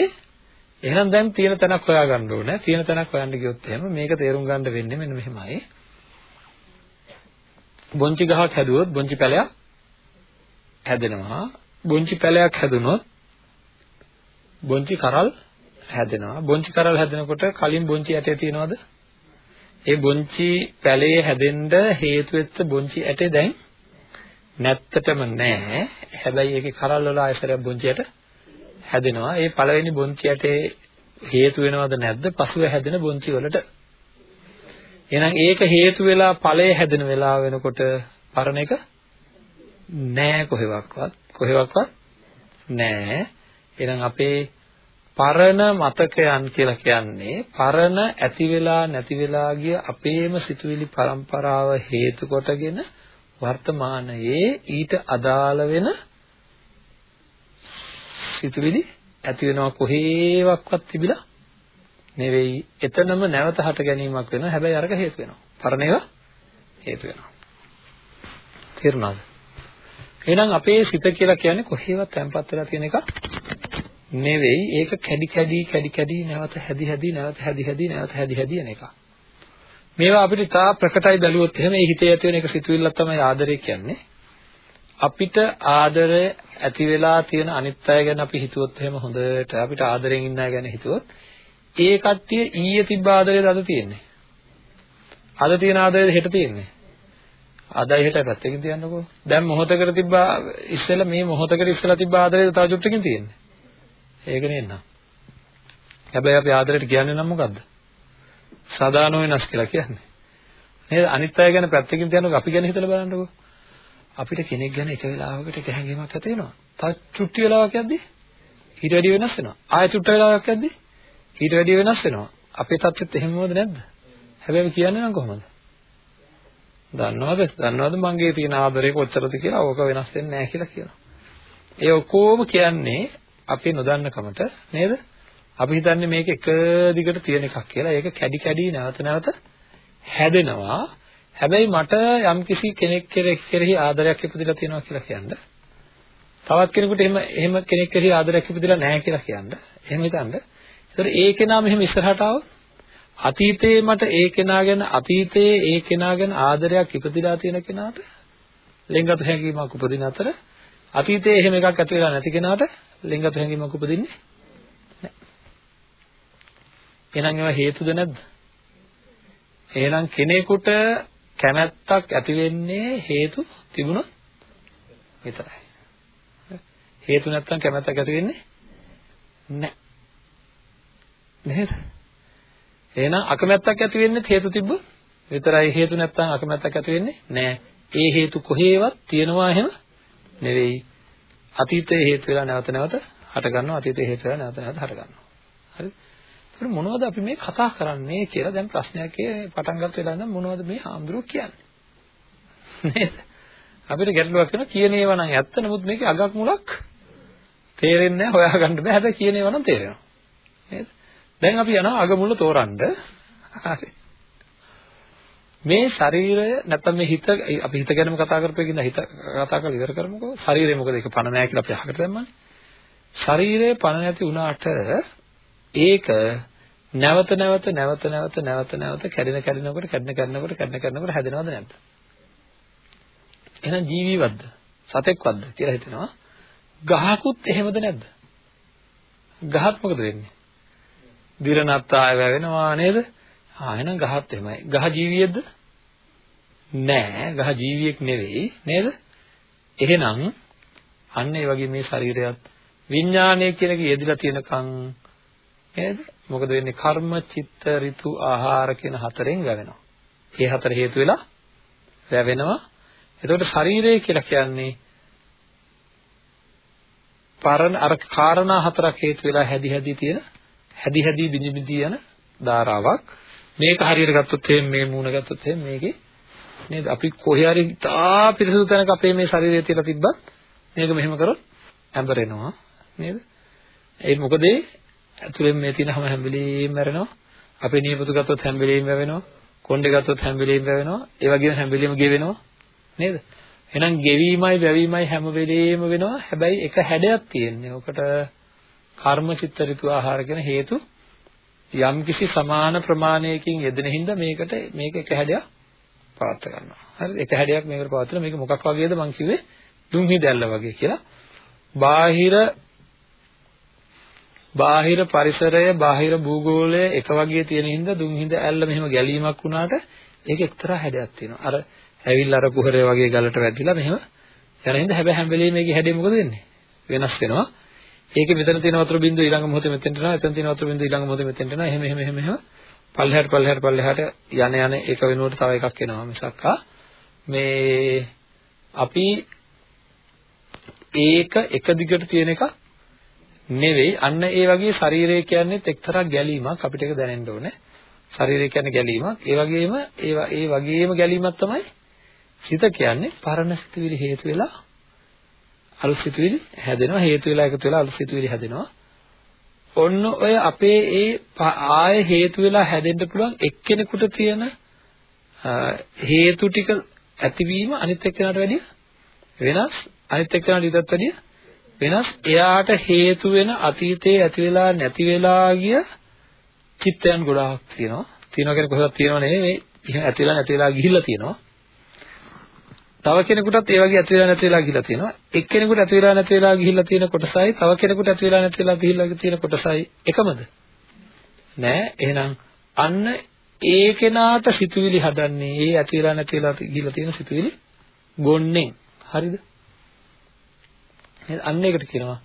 S1: එහෙනම් දැන් තියෙන තැනක් හොයාගන්න ඕනේ. තියෙන තැනක් හොයන්න ගියොත් එහෙම මේක තේරුම් ගන්න වෙන්නේ මෙන්න මෙහෙමයි. බොංචි ගහක් හැදුවොත් බොංචි පැලයක් හැදෙනවා. බොංචි පැලයක් හැදුනොත් බොංචි කරල් හැදෙනවා. බොංචි කරල් හැදෙනකොට කලින් බොංචි ඇටේ තියනවද? ඒ බොංචි පැලේ හැදෙන්න හේතු වෙච්ච බොංචි ඇටේ දැන් නැත්තටම නැහැ. හැබැයි ඒකේ කරල් වල ආයතරයක් බොංචි ඇට හැදෙනවා. ඒ පළවෙනි බොංචි ඇටේ හේතු වෙනවද නැද්ද? පසුව හැදෙන බොංචි වලට. එහෙනම් ඒක හේතු වෙලා ඵලය හැදෙන වෙලාව වෙනකොට පරණ එක නෑ කොහෙවත්වත් කොහෙවත්වත් නෑ එහෙනම් අපේ පරණ මතකයන් කියලා කියන්නේ පරණ ඇති වෙලා නැති වෙලා ගිය අපේම සිතුවිලි පරම්පරාව හේතු කොටගෙන වර්තමානයේ ඊට අදාළ වෙන සිතුවිලි ඇති වෙනවා කොහේවත්වත් තිබිලා නෙවෙයි. එතනම නැවත හට ගැනීමක් වෙනවා. හැබැයි අරක හේතු වෙනවා. පරණ ඒවා හේතු වෙනවා. තේරුණාද? එහෙනම් අපේ සිත කියලා කියන්නේ කොහේවත් තැම්පත් වෙලා තියෙන එක නෙවෙයි. ඒක කැඩි කැඩි කැඩි කැඩි නැවත හැදි හැදි නැවත හැදි හැදි නැවත හැදි හැදි යන එක. මේවා අපිට තා ප්‍රකටයි බැලුවොත් එහෙම ඒ හිතේ ඇති වෙන එක සිතුවිල්ලක් තමයි ආදරය කියන්නේ. අපිට ආදරය ඇති වෙලා තියෙන අනිත් අය ගැන අපි හිතුවොත් එහෙම හොඳට අපිට ආදරෙන් ඉන්න අය ගැන හිතුවොත් ඒ කට්ටිය ඊයේ තිබ්බ ආදරයද අද තියෙන්නේ? අද තියෙන ආදරයද හෙට තියෙන්නේ? අදයි හෙට පැත්තකින් තියන්නකෝ. දැන් මොහොතකට තිබ්බා ඉස්සෙල්ලා මේ මොහොතකට ඉස්සෙල්ලා තිබ්බ ආදරයද තව චුට්ටකින් තියෙන්නේ? ඒක නෙන්න. හැබැයි අපි ආදරයට කියන්නේ නම් මොකද්ද? සදානෝ වෙනස් කියලා කියන්නේ. නේද? අනිත් අය ගැන පැත්තකින් තියන්නකෝ අපි ගැන හිතලා බලන්නකෝ. අපිට කෙනෙක් ගැන එක වෙලාවකට එක හැඟීමක් ඇති වෙනවා. තව චුට්ටි වෙලාවක් යද්දි ඊට වැඩි වෙනස් වෙනවා. ආයෙ චුට්ට වෙලාවක් යද්දි ඊට වැඩි වෙනස් වෙනවා. අපේ තත්ත්වෙත් එහෙමමද නැද්ද? හැබැයි කියන්නේ නම් කොහොමද? දන්නවද? දන්නවද මංගේ තියෙන ආදරේ කොච්චරද කියලා? ඕක වෙනස් වෙන්නේ නැහැ කියලා කියනවා. ඒ ඔක්කොම කියන්නේ අපි නොදන්නකමට නේද? අපි හිතන්නේ මේක එක දිගට තියෙන එකක් කියලා. ඒක කැඩි කැඩි නැවත නැවත හැදෙනවා. හැබැයි මට යම්කිසි කෙනෙක් කෙරෙහි ආදරයක් ඉපදිලා තියෙනවා කියලා කියන්න. තවත් කෙනෙකුට එහෙම එහෙම කෙනෙක් කෙරෙහි ආදරයක් ඉපදිලා නැහැ කියලා කියන්න. එහෙම හිතන්න. ඒතර ඒ කෙනා මෙහෙම ඉස්සරහට ආවොත් අතීතයේ මට ඒ කෙනා ගැන අතීතයේ ඒ කෙනා ගැන ආදරයක් ඉපදිලා තියෙන කෙනාට ලෙන්ගතු හැඟීමක් උපදින අතර අතීතයේ එහෙම එකක් ඇති වෙලා නැති කෙනාට ලෙන්ගතු හැඟීමක් උපදින්නේ නැහැ. එහෙනම් ඒවා හේතුද නැද්ද? එහෙනම් කෙනෙකුට කැමැත්තක් ඇති වෙන්නේ හේතු තිබුණොත් විතරයි. හේතු නැත්තම් කැමැත්තක් ඇති වෙන්නේ නැහැ. නේද? එහෙනම් අකමැත්තක් ඇති වෙන්නේ හේතු තිබ්බ විතරයි හේතු නැත්තම් අකමැත්තක් ඇති වෙන්නේ නැහැ. ඒ හේතු කොහේවත් තියනවා එහෙම නෙවෙයි. අතීතයේ හේතු වෙලා නැවත නැවත හට ගන්නවා අතීතයේ හේතු වෙලා නැවත නැවත හට ගන්නවා. හරිද? ඒකට මොනවද අපි මේ කතා කරන්නේ කියලා දැන් ප්‍රශ්නයක් පටන් ගත්ත වෙලාව ඉඳන් මොනවද මේ හාමුදුරුවෝ කියන්නේ? නේද? අපිට ගැටලුවක් වෙනවා කියන ඒවා නම් ඇත්ත නමුත් මේකේ අගක් මුලක් තේරෙන්නේ නැහැ හොයාගන්න බෑ හැබැයි කියන ඒවා නම් තේරෙනවා. නේද? දැන් අපි යනවා අග මුල තෝරන්න. හරි. මේ ශරීරය නැත්තම් මේ හිත අපි හිත ගැනම කතා කරපෙකින් හිත කතා කරලා ඉවර කරමුකෝ. ශරීරය මොකද ඒක පණ නැහැ කියලා අපි අහකට දැම්මනේ. ශරීරය පණ නැති වුණාට ඒක නැවත නැවත නැවත නැවත නැවත නැවත කැඩෙන කැඩෙනකොට කැඩෙන කැඩෙනකොට කැඩෙන කැඩෙනකොට හැදෙනවද නැද්ද? එහෙනම් ජීවීවත්ද? සතෙක්වත්ද කියලා හිතෙනවා. ගහකුත් එහෙමද නැද්ද? ගහත් මොකද වෙන්නේ? දිරනත් ආය වැවෙනවා නේද? ආ එහෙනම් ගහත් එහෙමයි. ගහ ජීවියෙක්ද? නෑ, ගහ ජීවියෙක් නෙවෙයි නේද? එහෙනම් අන්න ඒ වගේ මේ ශරීරයත් විඥානය කියන එක යෙදিলা තියෙනකන් නේද? මොකද වෙන්නේ? කර්ම, චිත්ත, ඍතු, ආහාර කියන හතරෙන් වැවෙනවා. මේ හතර හේතු වෙලා වැවෙනවා. එතකොට ශරීරය කියලා කියන්නේ පරණ අර කාරණා හතරක් හේතු වෙලා හැදි හැදි තියෙන හැදි හැදි බිනි බිනි යන ධාරාවක්. මේක හරියට ගත්තොත් එහෙම මේ මූණ ගත්තොත් එහෙම මේකේ නේද? අපි කොහේ හරි තා පිරිසුදු තැනක අපේ මේ ශරීරය තියලා තිබ්බත් මේක මෙහෙම කරොත් ඇඹරෙනවා නේද? ඒ මොකද ඇතුලෙන් මේ තියෙන හැම හැම වෙලෙම මැරෙනවා. අපේ නියපොතු ගත්තොත් හැම වෙලෙම වැවෙනවා. කොණ්ඩේ ගත්තොත් හැම වෙලෙම වැවෙනවා. ඒ වගේම හැම වෙලෙම ගෙවෙනවා. නේද? එහෙනම් ගෙවීමයි වැවීමයි හැම වෙලෙම වෙනවා. හැබැයි එක හැඩයක් තියෙන්නේ. ඔකට කර්ම චිත්ත ඍතු ආහාර කියන හේතු යම්කිසි සමාන ප්‍රමාණයකින් යෙදෙන හින්දා මේකට මේක එක හැඩයක් පවත් ගන්නවා. හරිද? එක හැඩයක් මේකට පවත්වලා මේක මොකක් වගේද මං කිව්වේ දුම්හි දැල්ල වගේ කියලා. බාහිර බාහිර පරිසරය බාහිර භූගෝලය එක වගේ තියෙන හින්දා දුම්හිඳ ඇල්ල මෙහෙම ගැලීමක් වුණාට ඒක එක්තරා හැඩයක් තියෙනවා. අර ඇවිල්ලා අර කුහරය වගේ ගලට වැදිලා මෙහෙම යන හින්දා හැබැයි හැම වෙලෙම මේකේ හැඩය මොකද වෙන්නේ? වෙනස් වෙනවා. ඒකේ මෙතන තියෙන වතුර බින්දුව ඊළඟ මොහොතේ මෙතෙන්ට යනවා. එතන තියෙන වතුර බින්දුව ඊළඟ මොහොතේ මෙතෙන්ට යනවා. එහෙම එහෙම එහෙම එහෙම පල්ලෙහාට පල්ලෙහාට පල්ලෙහාට යන යන එක වෙනුවට තව එකක් එනවා මිසක් මේ අපි ඒක එක දිගට තියෙන එක නෙවෙයි. අන්න ඒ වගේ ශරීරය කියන්නේ එක්තරා ගැලීමක් අපිට ඒක දැනෙන්න ඕනේ. ශරීරය කියන්නේ ගැලීමක්. ඒ වගේම ඒ ඒ වගේම ගැලීමක් තමයි සිත කියන්නේ පරණ සිතුවිලි හේතු වෙලා අලුත් සිතුවිලි හැදෙනවා. හේතු වෙලා එකතු වෙලා අලුත් සිතුවිලි හැදෙනවා. ඔන්න ඔය අපේ ඒ ආය හේතු වෙලා හැදෙන්න පුළුවන් එක්කෙනෙකුට තියෙන හේතු ටික ඇතිවීම අනිත් එක්කෙනාට වැඩිය වෙනස් අනිත් එක්කෙනාට ඊටත් වැඩිය වෙනස්. එයාට හේතු වෙන අතීතයේ ඇති වෙලා නැති වෙලා ගිය චිත්තයන් ගොඩාක් තියෙනවා. තියෙනවා කියන්නේ කොහොමද තියෙනව නෙවෙයි. මේ ඇති වෙලා නැති වෙලා ගිහිල්ලා තියෙනවා. තව කෙනෙකුටත් ඒ වගේ ඇති වෙලා නැති වෙලා ගිහිල්ලා තියෙනවා. එක්කෙනෙකුට ඇති වෙලා නැති වෙලා ගිහිල්ලා තියෙන කොටසයි තව කෙනෙකුට ඇති වෙලා නැති වෙලා ගිහිල්ලා තියෙන කොටසයි එකමද? නෑ. එහෙනම් අන්න ඒ කෙනාට සිතුවිලි හදන්නේ ඒ ඇති වෙලා නැති වෙලා ගිහිල්ලා තියෙන සිතුවිලි ගොන්නේ හරිද? නේද? අන්න ඒකට කියනවා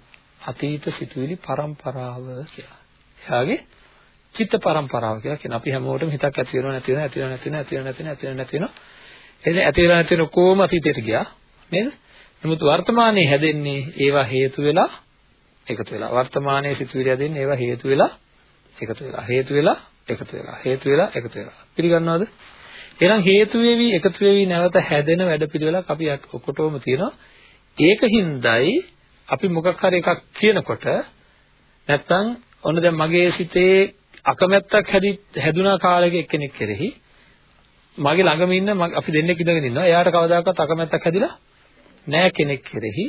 S1: අතීත සිතුවිලි පරම්පරාව කියලා. එයාගේ චිත්ත පරම්පරාව කියලා කියන අපි හැමෝටම හිතක් ඇති වෙනව නැති වෙනව ඇති වෙනව නැති වෙනව ඇති වෙනව නැති වෙනව ඇති වෙනව නැති වෙනව. එතන ඇති වෙනව නැති වෙනව කොහොම අතීතයට ගියා නේද? නමුත් වර්තමානයේ හැදෙන්නේ ඒවා හේතු වෙලා එකතු වෙලා. වර්තමානයේ සිතුවිලි හැදෙන්නේ ඒවා හේතු වෙලා එකතු වෙලා. හේතු වෙලා එකතු වෙලා. හේතු වෙලා එකතු වෙලා. පිළිගන්නවද? එහෙනම් හේතු වෙවි එකතු වෙවි නැවත හැදෙන වැඩ පිළිවෙලක් අපි ඔකොටම තියෙනවා. ඒකින්දයි අපි මොකක් හරි එකක් කියනකොට නැත්තම් ඔන්න දැන් මගේ සිතේ අකමැත්තක් හැදුනා කාලයක එක්කෙනෙක් කෙරෙහි මගේ ළඟම ඉන්න අපි දෙන්නෙක් ඉඳගෙන ඉන්නවා. එයාට කවදාකවත් අකමැත්තක් හැදිලා නෑ කෙනෙක් කෙරෙහි.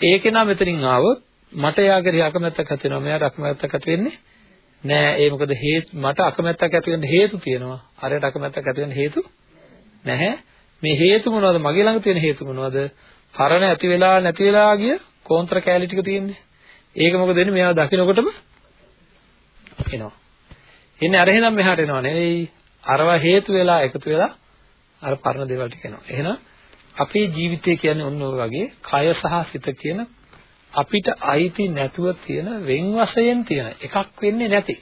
S1: ඒකේ නම් මෙතනින් ආවොත් මට එයා කෙරෙහි අකමැත්තක් ඇති වෙනවා. මෙයාට අකමැත්තක් ඇති වෙන්නේ නෑ. ඒ මොකද හේතු මට අකමැත්තක් ඇති වෙන්න හේතු තියෙනවා. අරයට අකමැත්තක් ඇති වෙන්න හේතු නැහැ. මේ හේතු මොනවද? මගේ ළඟ තියෙන හේතු මොනවද? පරණ ඇති වෙලා නැති වෙලා ගිය කෝන්ත්‍ර කැලි ටික තියෙන්නේ. ඒක මොකද වෙන්නේ? මෙයා දකින්නකොටම එනවා. එන්නේ අර එහෙනම් මෙහාට එනවා නෙවෙයි. අරවා හේතු වෙලා එකතු වෙලා අර පරණ දේවල් ටික එනවා. එහෙනම් අපේ ජීවිතය කියන්නේ ඔන්න ඔය වගේ කය සහ සිත කියන අපිට අයිති නැතුව තියෙන වෙන් වශයෙන් තියෙන එකක් වෙන්නේ නැති.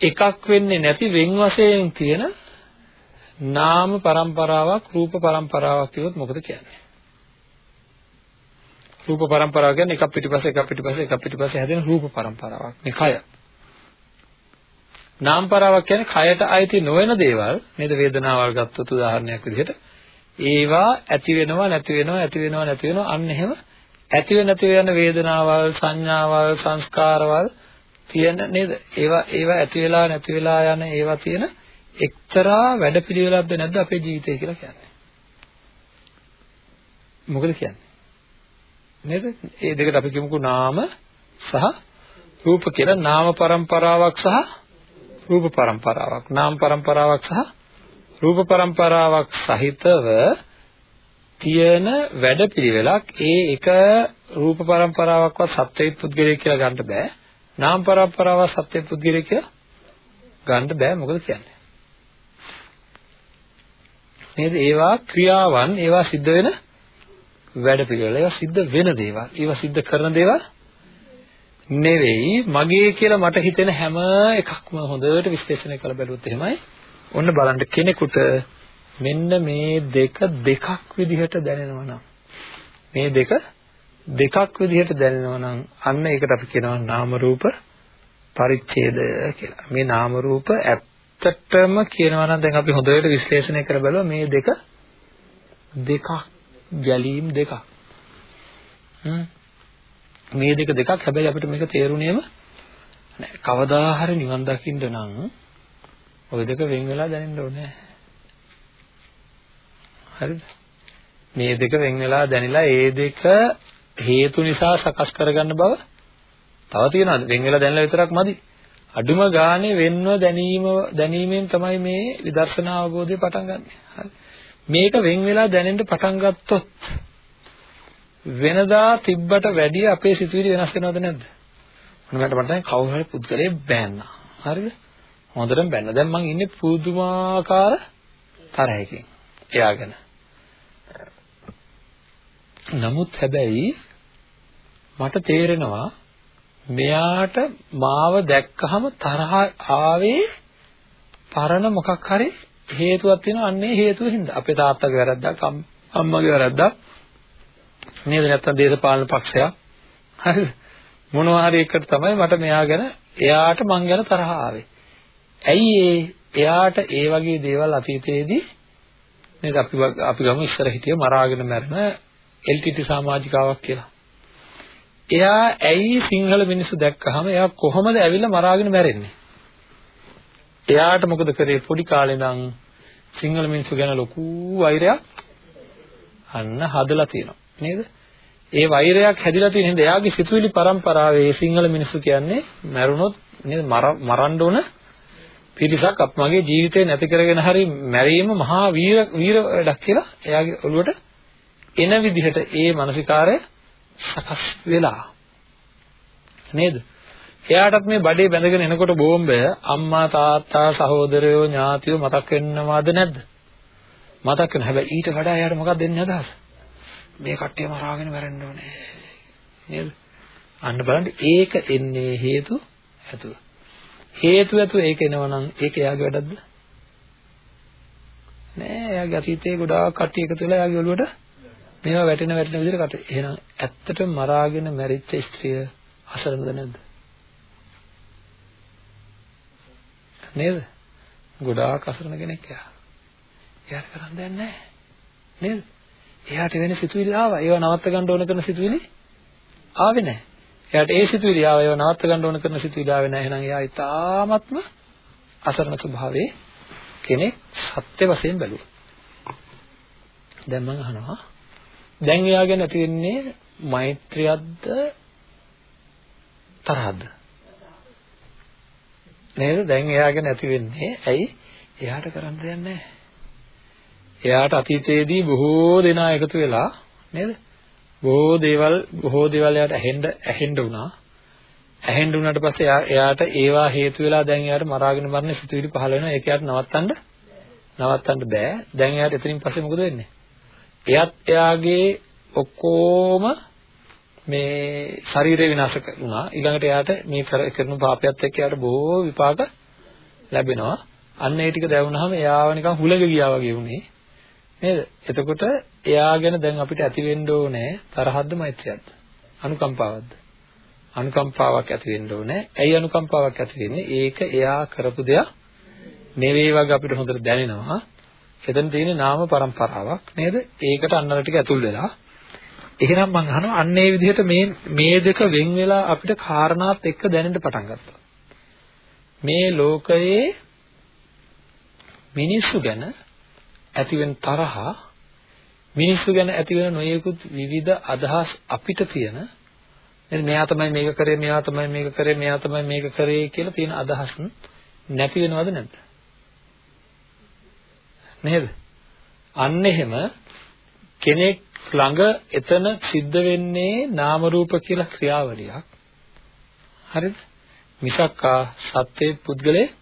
S1: එකක් වෙන්නේ නැති වෙන් වශයෙන් තියෙන නාම પરම්පරාවක් රූප પરම්පරාවක් කියොත් මොකද කියන්නේ? රූප પરම්පරාව කියන්නේ එකක් පිටිපස්සේ එකක් පිටිපස්සේ එකක් පිටිපස්සේ හැදෙන රූප પરම්පරාවක්. මේ කය. නාම පරාවක් කියන්නේ කයට අයිති නොවන දේවල්. නේද වේදනාවල් ගත්තොත් උදාහරණයක් විදිහට. ඒවා ඇති වෙනවා නැති වෙනවා ඇති වෙනවා නැති වෙනවා. අන්න එහෙම ඇති වෙ නැති වෙන වේදනාවල් සංඥාවල් සංස්කාරවල් තියෙන නේද? ඒවා ඒවා ඇති වෙලා නැති වෙලා යන ඒවා තියෙන එක්තරා වැඩපිළිවෙලක්ද නැද්ද අපේ ජීවිතය කියලා කියන්නේ? මොකද කියන්නේ? නේද? ඒ දෙකට අපි කියමුකෝ නාම සහ රූප කියලා. නාම પરම්පරාවක් සහ රූප પરම්පරාවක් නාම પરම්පරාවක් සහ රූප પરම්පරාවක් සහිතව තියෙන වැඩපිළිවෙලක්. ඒ එක රූප પરම්පරාවක්වත් සත්‍යයේ පුද්ගලය කියලා ගන්න බෑ. නාම પરම්පරාව සත්‍යයේ පුද්ගලය කියලා ගන්න බෑ. මොකද කියන්නේ? නේද? ඒවා ක්‍රියාවන් ඒවා සිද්ධ වෙන වැඩපිළිවෙල. ඒවා සිද්ධ වෙන දේවල්. ඒවා සිද්ධ කරන දේවල් නෙවෙයි මගේ කියලා මට හිතෙන හැම එකක්ම හොඳට විශ්ලේෂණය කරලා බැලුවොත් එහෙමයි ඔන්න බලන්න කෙනෙකුට මෙන්න මේ දෙක දෙකක් විදිහට දැනෙනවා නම් මේ දෙක දෙකක් විදිහට දැනෙනවා නම් අන්න ඒකට අපි කියනවා නාම රූප පරිච්ඡේදය කියලා. මේ නාම රූප ඇත්තටම කියනවා නම් දැන් අපි හොඳට විශ්ලේෂණය කර බලුවා මේ දෙක දෙකක් ගැලීම් දෙකක්. හ්ම් මේ දෙක දෙකක් හැබැයි අපිට මේක තේරුණේම නෑ. කවදා හරි නිවන් දකින්න නම් ওই දෙක වෙන් වෙලා දැනෙන්න ඕනේ. හරිද? මේ දෙක වෙන් වෙලා දැනිලා ඒ දෙක හේතු නිසා සකස් කරගන්න බව තව තියෙනවා වෙන් වෙලා දැනලා විතරක් මදි. අඩුම ගානේ වෙන්ව දැනීම දැනීමෙන් තමයි මේ විදර්ශනා අවබෝධය පටන් ගන්න. හරි. මේක වෙන් වෙලා දැනෙන්න පටන් ගත්තොත් වෙනදා තිබ්බට වැඩිය අපේ සිතුවිලි වෙනස් වෙනවද නැද්ද? මොනකට මට කවුරු හරි පුද්ගලයෙක් බෑන්නා. හරිද? හොඳටම බැන්න. දැන් මං ඉන්නේ පුදුමාකාර තරහකින්. එයාගෙන. නමුත් හැබැයි මට තේරෙනවා මෙයාට මාව දැක්කහම තරහ ආවේ පරණ මොකක් හරි හේතුවක් තියෙනවා අන්නේ හේතුව හින්දා අපේ තාත්තගේ වැරද්දක් අම්මගේ වැරද්දක් නේද? නැත්තම් දේශපාලන පක්ෂයක්? හරිද මොනවා හරි එකට තමයි මට මෙයා ගැන එයාට මං ගැන තරහ ආවේ. ඇයි ඒ? එයාට ඒ වගේ දේවල් අතීතයේදී නේද අපි අපි ගමු ඉස්සර හිටිය මරාගෙන මැරෙන LTT සමාජිකාවක් කියලා. එයා ඇයි සිංහල මිනිස්සු දැක්කහම එයා කොහොමද ඇවිල්ලා මරාගෙන මැරෙන්නේ? එයාට මොකද කරේ? පොඩි කාලේ ඉඳන් සිංහල මිනිස්සු ගැන ලොකු වෛරයක් අන්න හදලා තියෙනවා. නේද? ඒ වෛරයක් හැදිලා තියෙන හින්දා එයාගේ සිතුවිලි පරම්පරාවේ සිංහල මිනිස්සු කියන්නේ මැරුණොත් නේද මරන්න ඕන පිරිසක් අප මගේ ජීවිතේ නැති කරගෙන හරි මැරීම මහා වීර වීර වැඩක් කියලා එයාගේ ඔළුවට එන විදිහට ඒ මානසිකාරය සකස් වෙලා නේද? එයාටත් මේ බඩේ බැඳගෙන එනකොට බෝම්බය අම්මා තාත්තා සහෝදරයෝ ඥාතියෝ මතක් වෙනවද නැද්ද? මතක් වෙන හැබැයි ඊට වඩා එයාට මොකක්ද දෙන්නේ අදහස? මේ කට්ටිය මරාගෙන මැරෙන්න ඕනේ. නේද? අන්න බලන්න ඒක එන්නේ හේතු ඇතුව. හේතු ඇතුව ඒක එනවනම් ඒක එයාගේ වැඩක්ද? නෑ එයාගේ අතීතයේ ගොඩාක් කට්ටිය එකතු වෙලා එයාගේ ඔළුවට මේවා වැටෙන වැටෙන විදිහට කට. එහෙනම් ඇත්තටම මරාගෙන මැරිච්ච ස්ත්‍රිය අසරණද නැද්ද? නේද? ගොඩාක් අසරණ කෙනෙක් එයා. එයාට කරන්න දෙයක් නැහැ. නේද? එයාට වෙන සිතුවිලි ආවා. ඒව නවත්ත ගන්න ඕන කරන සිතුවිලි ආවේ නැහැ. එයාට ඒ සිතුවිලි ආවා. ඒව නවත්ත ගන්න ඕන කරන සිතුවිලි ආවේ නැහැ. එහෙනම් එයා ඊටාත්ම අසරණ ස්වභාවයේ කෙනෙක් සත්‍ය වශයෙන් බැලුවා. දැන් මම අහනවා දැන් එයා ගැන ඇති වෙන්නේ මෛත්‍රියක්ද තරහද නේද දැන් එයා ගැන ඇති වෙන්නේ ඇයි එයාට කරන්න දෙයක් නැහැ එයාට අතීතයේදී බොහෝ දෙනා එකතු වෙලා නේද බොහෝ දේවල් බොහෝ දේවල් එයාට ඇහෙන්න ඇහෙන්න වුණා ඇහෙන්න වුණාට පස්සේ එයා එයාට ඒවා හේතු වෙලා දැන් එයාට මරාගෙන මරන සිතුවිලි පහළ වෙනවා ඒක එයාට නවත්තන්න නවත්තන්න බෑ දැන් එයාට එතනින් පස්සේ මොකද වෙන්නේ එයත් එයාගේ ඔක්කොම මේ ශරීරය විනාශ වුණා. ඊළඟට එයාට මේ කරන පාපයත් එක්ක එයාට බොහෝ විපාක ලැබෙනවා. අන්න ඒ ටික දැවුනහම එයාව නිකන් හුලඟ ගියා වගේ වුණේ. නේද? එතකොට එයා ගැන දැන් අපිට ඇති වෙන්න ඕනේ තරහද්ද මෛත්‍රියක්ද? අනුකම්පාවක්ද? අනුකම්පාවක් ඇති වෙන්න ඕනේ. ඇයි අනුකම්පාවක් ඇති වෙන්නේ? ඒක එයා කරපු දෙයක් නෙවෙයි වගේ අපිට හොඳට දැනෙනවා. එතන තියෙන නාම પરම්පරාවක් නේද? ඒකට අන්නර ටික ඇතුල් වෙලා. එහෙනම් මම අහනවා අන්න ඒ විදිහට මේ මේ දෙක වෙන් වෙලා අපිට කාරණාත් එක්ක දැනෙන්න පටන් ගත්තා. මේ ලෝකයේ මිනිස්සු ගැන ඇතිවෙන තරහ මිනිස්සු ගැන ඇතිවෙන නොයෙකුත් විවිධ අදහස් අපිට තියෙන නේද මෙයා තමයි මේක කරේ මෙයා තමයි මේක කරේ මෙයා තමයි මේක කරේ කියලා තියෙන අදහස් නැති වෙනවද නැද්ද? නේද? අන්න එහෙම කෙනෙක් ළඟ එතන සිද්ධ වෙන්නේ නාම රූප කියලා ක්‍රියාවලියක්. හරිද? මිසක්කා සත්‍යයේ පුද්ගලයේ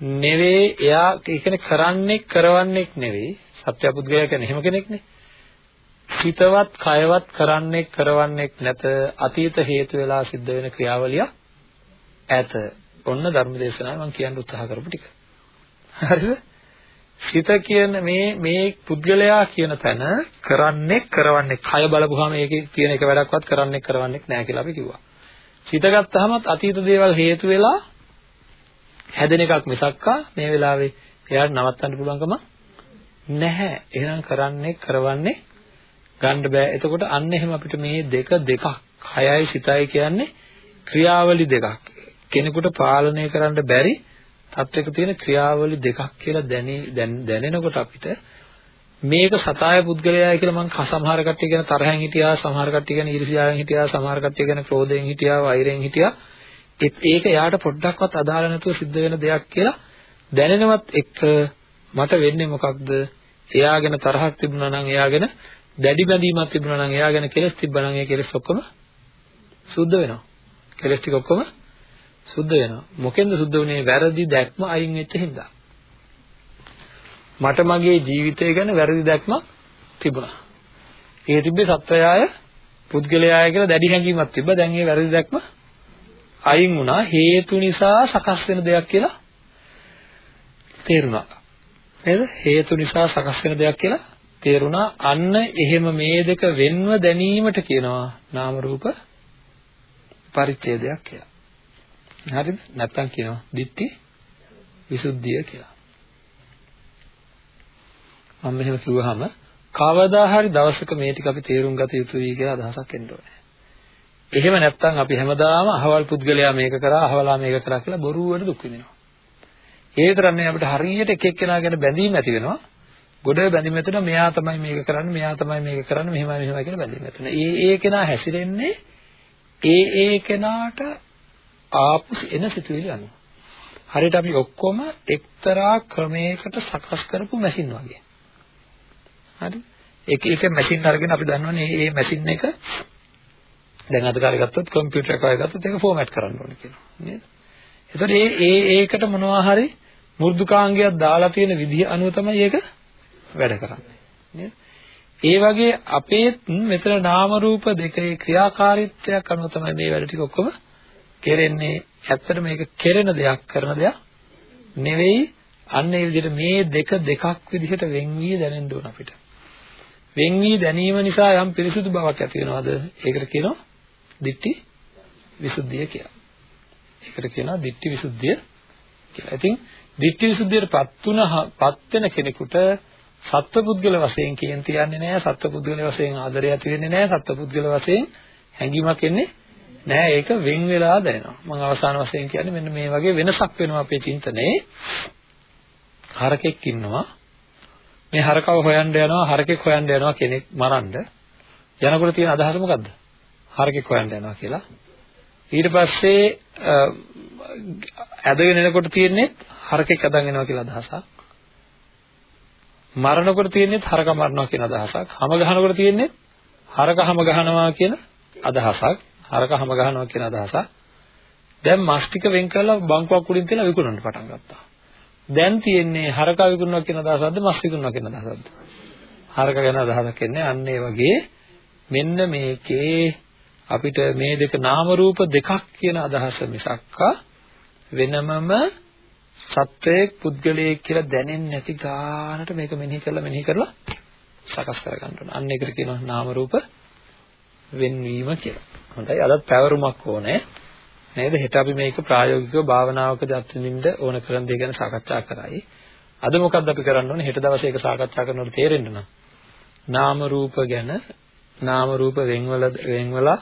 S1: නෙවෙයි එයා කියන්නේ කරන්නේ කරවන්නේක් නෙවෙයි. සත්‍ය පුද්ගලයා කියන්නේ එහෙම කෙනෙක්නේ. හිතවත් කයවත් කරන්නේ කරවන්නේක් නැත අතීත හේතු වෙලා සිද්ධ වෙන ක්‍රියාවලිය ඇත. ඔන්න ධර්මදේශනාවේ මම කියන්න උත්සාහ කරපු ටික. හරිද? සිත කියන මේ මේ පුද්ගලයා කියන තැන කරන්නේ කරවන්නේ කය බලපුවාම ඒකේ තියෙන එක වැඩක්වත් කරන්නේ කරවන්නේ නැහැ කියලා අපි කිව්වා. සිත ගත්තාමත් අතීත දේවල් හේතු වෙලා හැදෙන එකක් මිසක්කා මේ වෙලාවේ එයාට නවත්තන්න පුළුවන්කම නැහැ. එහෙනම් කරන්නේ කරවන්නේ ගන්න බෑ. එතකොට අන්න එහෙම අපිට මේ දෙක දෙකක් කයයි සිතයි කියන්නේ ක්‍රියාවලි දෙකක්. කෙනෙකුට පාලනය කරන්න බැරි තත්වයක තියෙන ක්‍රියාවලි දෙකක් කියලා දැනෙනකොට අපිට මේක සතාය පුද්ගලයායි කියලා මම සමහර කට්ටිය ගැන තරහෙන් හිටියා සමහර කට්ටිය ගැන ඊර්ෂ්‍යාවෙන් හිටියා සමහර කට්ටිය ගැන ක්‍රෝධයෙන් හිටියා වෛරයෙන් හිටියා ඒක එයාට පොඩ්ඩක්වත් අදාළ නැතුව සිද්ධ වෙන දෙයක් කියලා දැනෙනවත් එක්ක මට වෙන්නේ මොකක්ද එයා ගැන තරහක් තිබුණා නම් එයා ගැන දැඩි බැඳීමක් තිබුණා නම් එයා ගැන කෙලස් තිබ්බා නම් ඒ කෙලස් ඔක්කොම සුද්ධ වෙනවා කෙලස් ටික ඔක්කොම සුද්ධ වෙනවා. මොකෙන්ද සුද්ධ වුනේ? වැරදි දැක්ම අයින් වෙච්ච හින්දා. මට මගේ ජීවිතය ගැන වැරදි දැක්මක් තිබුණා. ඒ තිබ්බේ සත්වයාය පුද්ගලයාය කියලා දැඩි හැඟීමක් තිබ්බා. දැන් ඒ වැරදි දැක්ම අයින් වුණා. හේතු නිසා සකස් වෙන දෙයක් කියලා තේරුණා. නේද? හේතු නිසා සකස් වෙන දෙයක් කියලා තේරුණා. අන්න එහෙම මේ දෙක වෙන්ව දැනීමට කියනවා නාම රූප පරිච්ඡේදයක් කියලා. හරිද? නැත්තම් කියනවා ditthi විසුද්ධිය කියලා. මම මෙහෙම කිව්වහම කවදා හරි දවසක මේ ටික අපි තේරුම් ගත යුතුයි කියලා අදහසක් එන්න ඕනේ. එහෙම නැත්නම් අපි හැමදාම අහවල් පුද්ගලයා මේක කරා අහවලා මේක කරා කියලා බොරුවට දුක් විඳිනවා. ඒ විතරක් නෙවෙයි අපිට හරියට එක එක්කෙනා ගැන බැඳීම් ඇති වෙනවා. ගොඩ බැඳීම් ඇති වෙනවා මෙයා තමයි මේක කරන්නේ මෙයා තමයි මේක කරන්නේ මෙහෙමයි මෙහෙමයි කියලා බැඳීම් ඇති වෙනවා. ඒ ඒ කෙනා හැසිරෙන්නේ ඒ ඒ කෙනාට ආපු එන සිතුවිලි අනුව. හරියට අපි ඔක්කොම එක්තරා ක්‍රමයකට සකස් කරපු මැෂින් වගේ. හරි? එක එක මැෂින් අරගෙන අපි දන්නවනේ මේ මැෂින් එක දැන් අද කාලේ ගත්තොත් කම්පියුටර් එකක් ගත්තොත් ඒක ෆෝමැට් කරන්න ඕනේ කියනවා. නේද? එතකොට ඒ ඒ ඒකට මොනවා හරි මෘදුකාංගයක් දාලා තියෙන විදිහ අනුව තමයි ඒක වැඩ කරන්නේ. නේද? ඒ වගේ අපේ මෙතන නාම රූප දෙකේ ක්‍රියාකාරීත්වයක් අනුව තමයි මේ වැඩ ටික ඔක්කොම කෙරෙන්නේ. ඇත්තට මේක කෙරෙන දෙයක් කරන දෙයක් නෙවෙයි. අන්න ඒ විදිහට මේ දෙක දෙකක් විදිහට වෙන් වී දැනෙන්න ඕන අපිට. වෙන් වී දැනීම නිසා යම් පිරිසුදු බවක් ඇති වෙනවද? ඒකට කියනවා දිට්ඨි විසුද්ධිය කියලා. ඒකට කියනවා දිට්ඨි විසුද්ධිය කියලා. ඉතින් දිට්ඨි විසුද්ධියටපත් වුණ පත් වෙන කෙනෙකුට සත්පුද්ගල වශයෙන් කියන තියන්නේ නැහැ සත්පුද්ගල වශයෙන් ආදරය ඇති වෙන්නේ නැහැ සත්පුද්ගල වශයෙන් හැඟීමක් එන්නේ නැහැ ඒක වෙන් වෙලා දැනෙනවා. මම අවසාන වශයෙන් කියන්නේ මෙන්න මේ වගේ වෙනසක් වෙනවා අපේ චින්තනයේ. හරකෙක් ඉන්නවා. මේ හරකව හොයන්න යනවා හරකෙක් හොයන්න යනවා කෙනෙක් මරන්න. යනකොට තියෙන අදහස මොකද්ද? හරකෙක් හොයන්න යනවා කියලා ඊට පස්සේ ඇදගෙන එනකොට තියෙන්නේ හරකෙක් අදන් එනවා කියලා අදහසක් මරණකොට තියෙන්නේ හරක මරනවා කියන අදහසක්. හැම ගහනකොට තියෙන්නේ හරක හැම ගහනවා කියන අදහසක්. හරක හැම ගහනවා කියන අදහසක්. දැන් මස් ටික වෙන් කරලා බංකුවක් උඩින් තියලා විකුණන්න පටන් ගත්තා. දැන් තියෙන්නේ හරක විකුණනවා කියන අදහසක්ද මස් විකුණනවා කියන අදහසක්ද? හරක ගැන අදහසක් එන්නේ අන්න ඒ වගේ මෙන්න මේකේ අපිට මේ දෙක නාම රූප දෙකක් කියන අදහස මිසක්කා වෙනමම සත්වයේ පුද්ගලයෙක් කියලා දැනෙන්නේ නැති ගානට මේක මෙනෙහි කරලා මෙනෙහි කරලා සකස් කරගන්න ඕන. අන්න ඒකට කියනවා නාම රූප වෙන්වීම කියලා. හොඳයි අදත් පැවරුමක් ඕනේ. නේද? හෙට අපි මේක ප්‍රායෝගිකව භාවනාවකදී අත්විඳින්න ඕන කරන දේ ගැන සාකච්ඡා කරයි. අද මොකක්ද අපි කරන්න ඕනේ? හෙට දවසේ ඒක සාකච්ඡා කරනකොට තේරෙන්න නම් නාම රූප ගැන නාම රූප වෙන්වල වෙන්වලා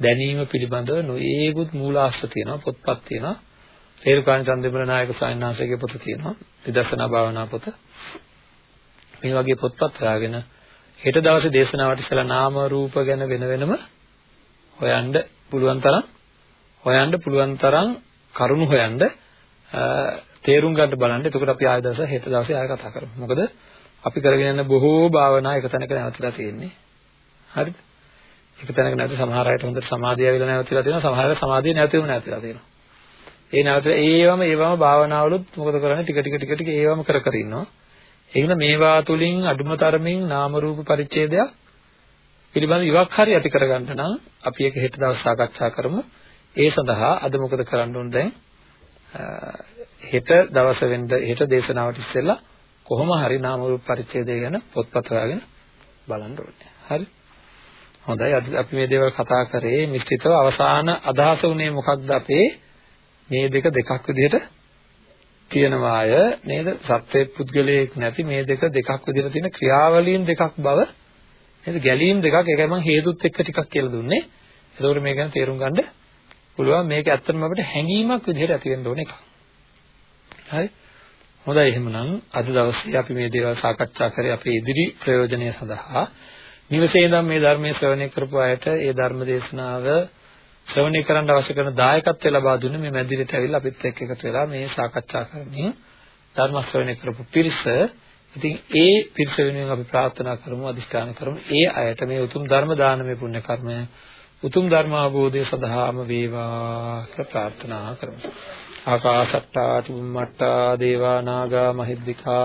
S1: දැනීම පිළිබඳව නොයේකුත් මූලාශ්‍ර තියෙනවා පොත්පත් තියෙනවා තේරුකාණ චන්දවිමල නායක සායනාංශයේ පොත තියෙනවා. විදර්ශනා භාවනා පොත. මේ වගේ පොත්පත් හොයාගෙන හෙට දවසේ දේශනාවට ඉස්සලා නාම රූප ගැන වෙන වෙනම හොයන්න පුළුවන් තරම් හොයන්න පුළුවන් තරම් කරුණු හොයන්න තේරුම් ගන්න බලන්න. එතකොට අපි ආය දවසේ හෙට දවසේ ආය කතා කරමු. මොකද අපි කරගෙන යන බොහෝ භාවනා එක තැනක නැවතිලා තියෙන්නේ. හරිද? එක තැනක නැති සමහර අයට හොඳට සමාධිය ඇවිල්ලා නැවතිලා තියෙනවා. සමහර අය සමාධිය නැතිවම නැවතිලා තියෙනවා. ඒ නැවත ඒවම ඒවම භාවනාවලුත් මොකද කරන්නේ ටික ටික ටික ටික ඒවම කර කර ඉන්නවා. ඒකන මේවා තුලින් අඩුම තරමින් නාම රූප පරිච්ඡේදයක් පිළිබඳ ඉවක් හරි ඇති කරගන්න නම් අපි ඒක හෙට දවස් සාකච්ඡා කරමු. ඒ සඳහා අද මොකද කරන්න ඕන දැන් හෙට දවස වෙන්න හෙට දේශනාවට ඉස්සෙල්ලා කොහොම හරි නාම රූප පරිච්ඡේදය ගැන පොත්පත් හොයාගෙන බලන්න ඕනේ. හරි. හොඳයි. අද අපි මේ දේවල් කතා කරේ මිශ්‍රිතව අවසාන අදහස උනේ මොකක්ද අපේ? මේ දෙක දෙකක් විදිහට තියෙනවාය. නේද? සත්‍ය පුද්ගලයෙක් නැති මේ දෙක දෙකක් විදිහට තියෙන ක්‍රියාවලීන් දෙකක් බව. නේද? ගැලීම් දෙකක්. ඒකයි මම හේතුත් එක්ක ටිකක් කියලා දුන්නේ. එතකොට මේක ගැන තේරුම් ගන්න පුළුවන්. මේක ඇත්තටම අපිට හැඟීමක් විදිහට ඇති වෙන්න ඕන එකක්. හරි? හොඳයි. එහෙමනම් අද දවසේ අපි මේ දේවල් සාකච්ඡා කරේ අපේ ඉදිරි ප්‍රයෝජනය සඳහා. නිවසේ ඉඳන් මේ ධර්මයේ ශ්‍රවණය කරපු අයට ඒ ධර්ම දේශනාව ශ්‍රවණය කරන්න අවශ්‍ය කරන දායකත්වය ලබා දුන්නේ මේ මැදිරියට ඇවිල්ලා අපිත් එක්ක එකතු වෙලා මේ සාකච්ඡා කරමින් ධර්ම ශ්‍රවණය කරපු පිරිස. ඉතින් ඒ පිරිස වෙනුවෙන් අපි ප්‍රාර්ථනා කරමු අදිෂ්ඨාන කරමු. ඒ අයට මේ උතුම් ධර්ම දානමය පුණ්‍ය කර්මය උතුම් ධර්ම අවබෝධය සඳහාම වේවා කියලා ප්‍රාර්ථනා කරමු. ආකාශට්ටා චුම්මට්ටා දේවා නාග මහිද්దికා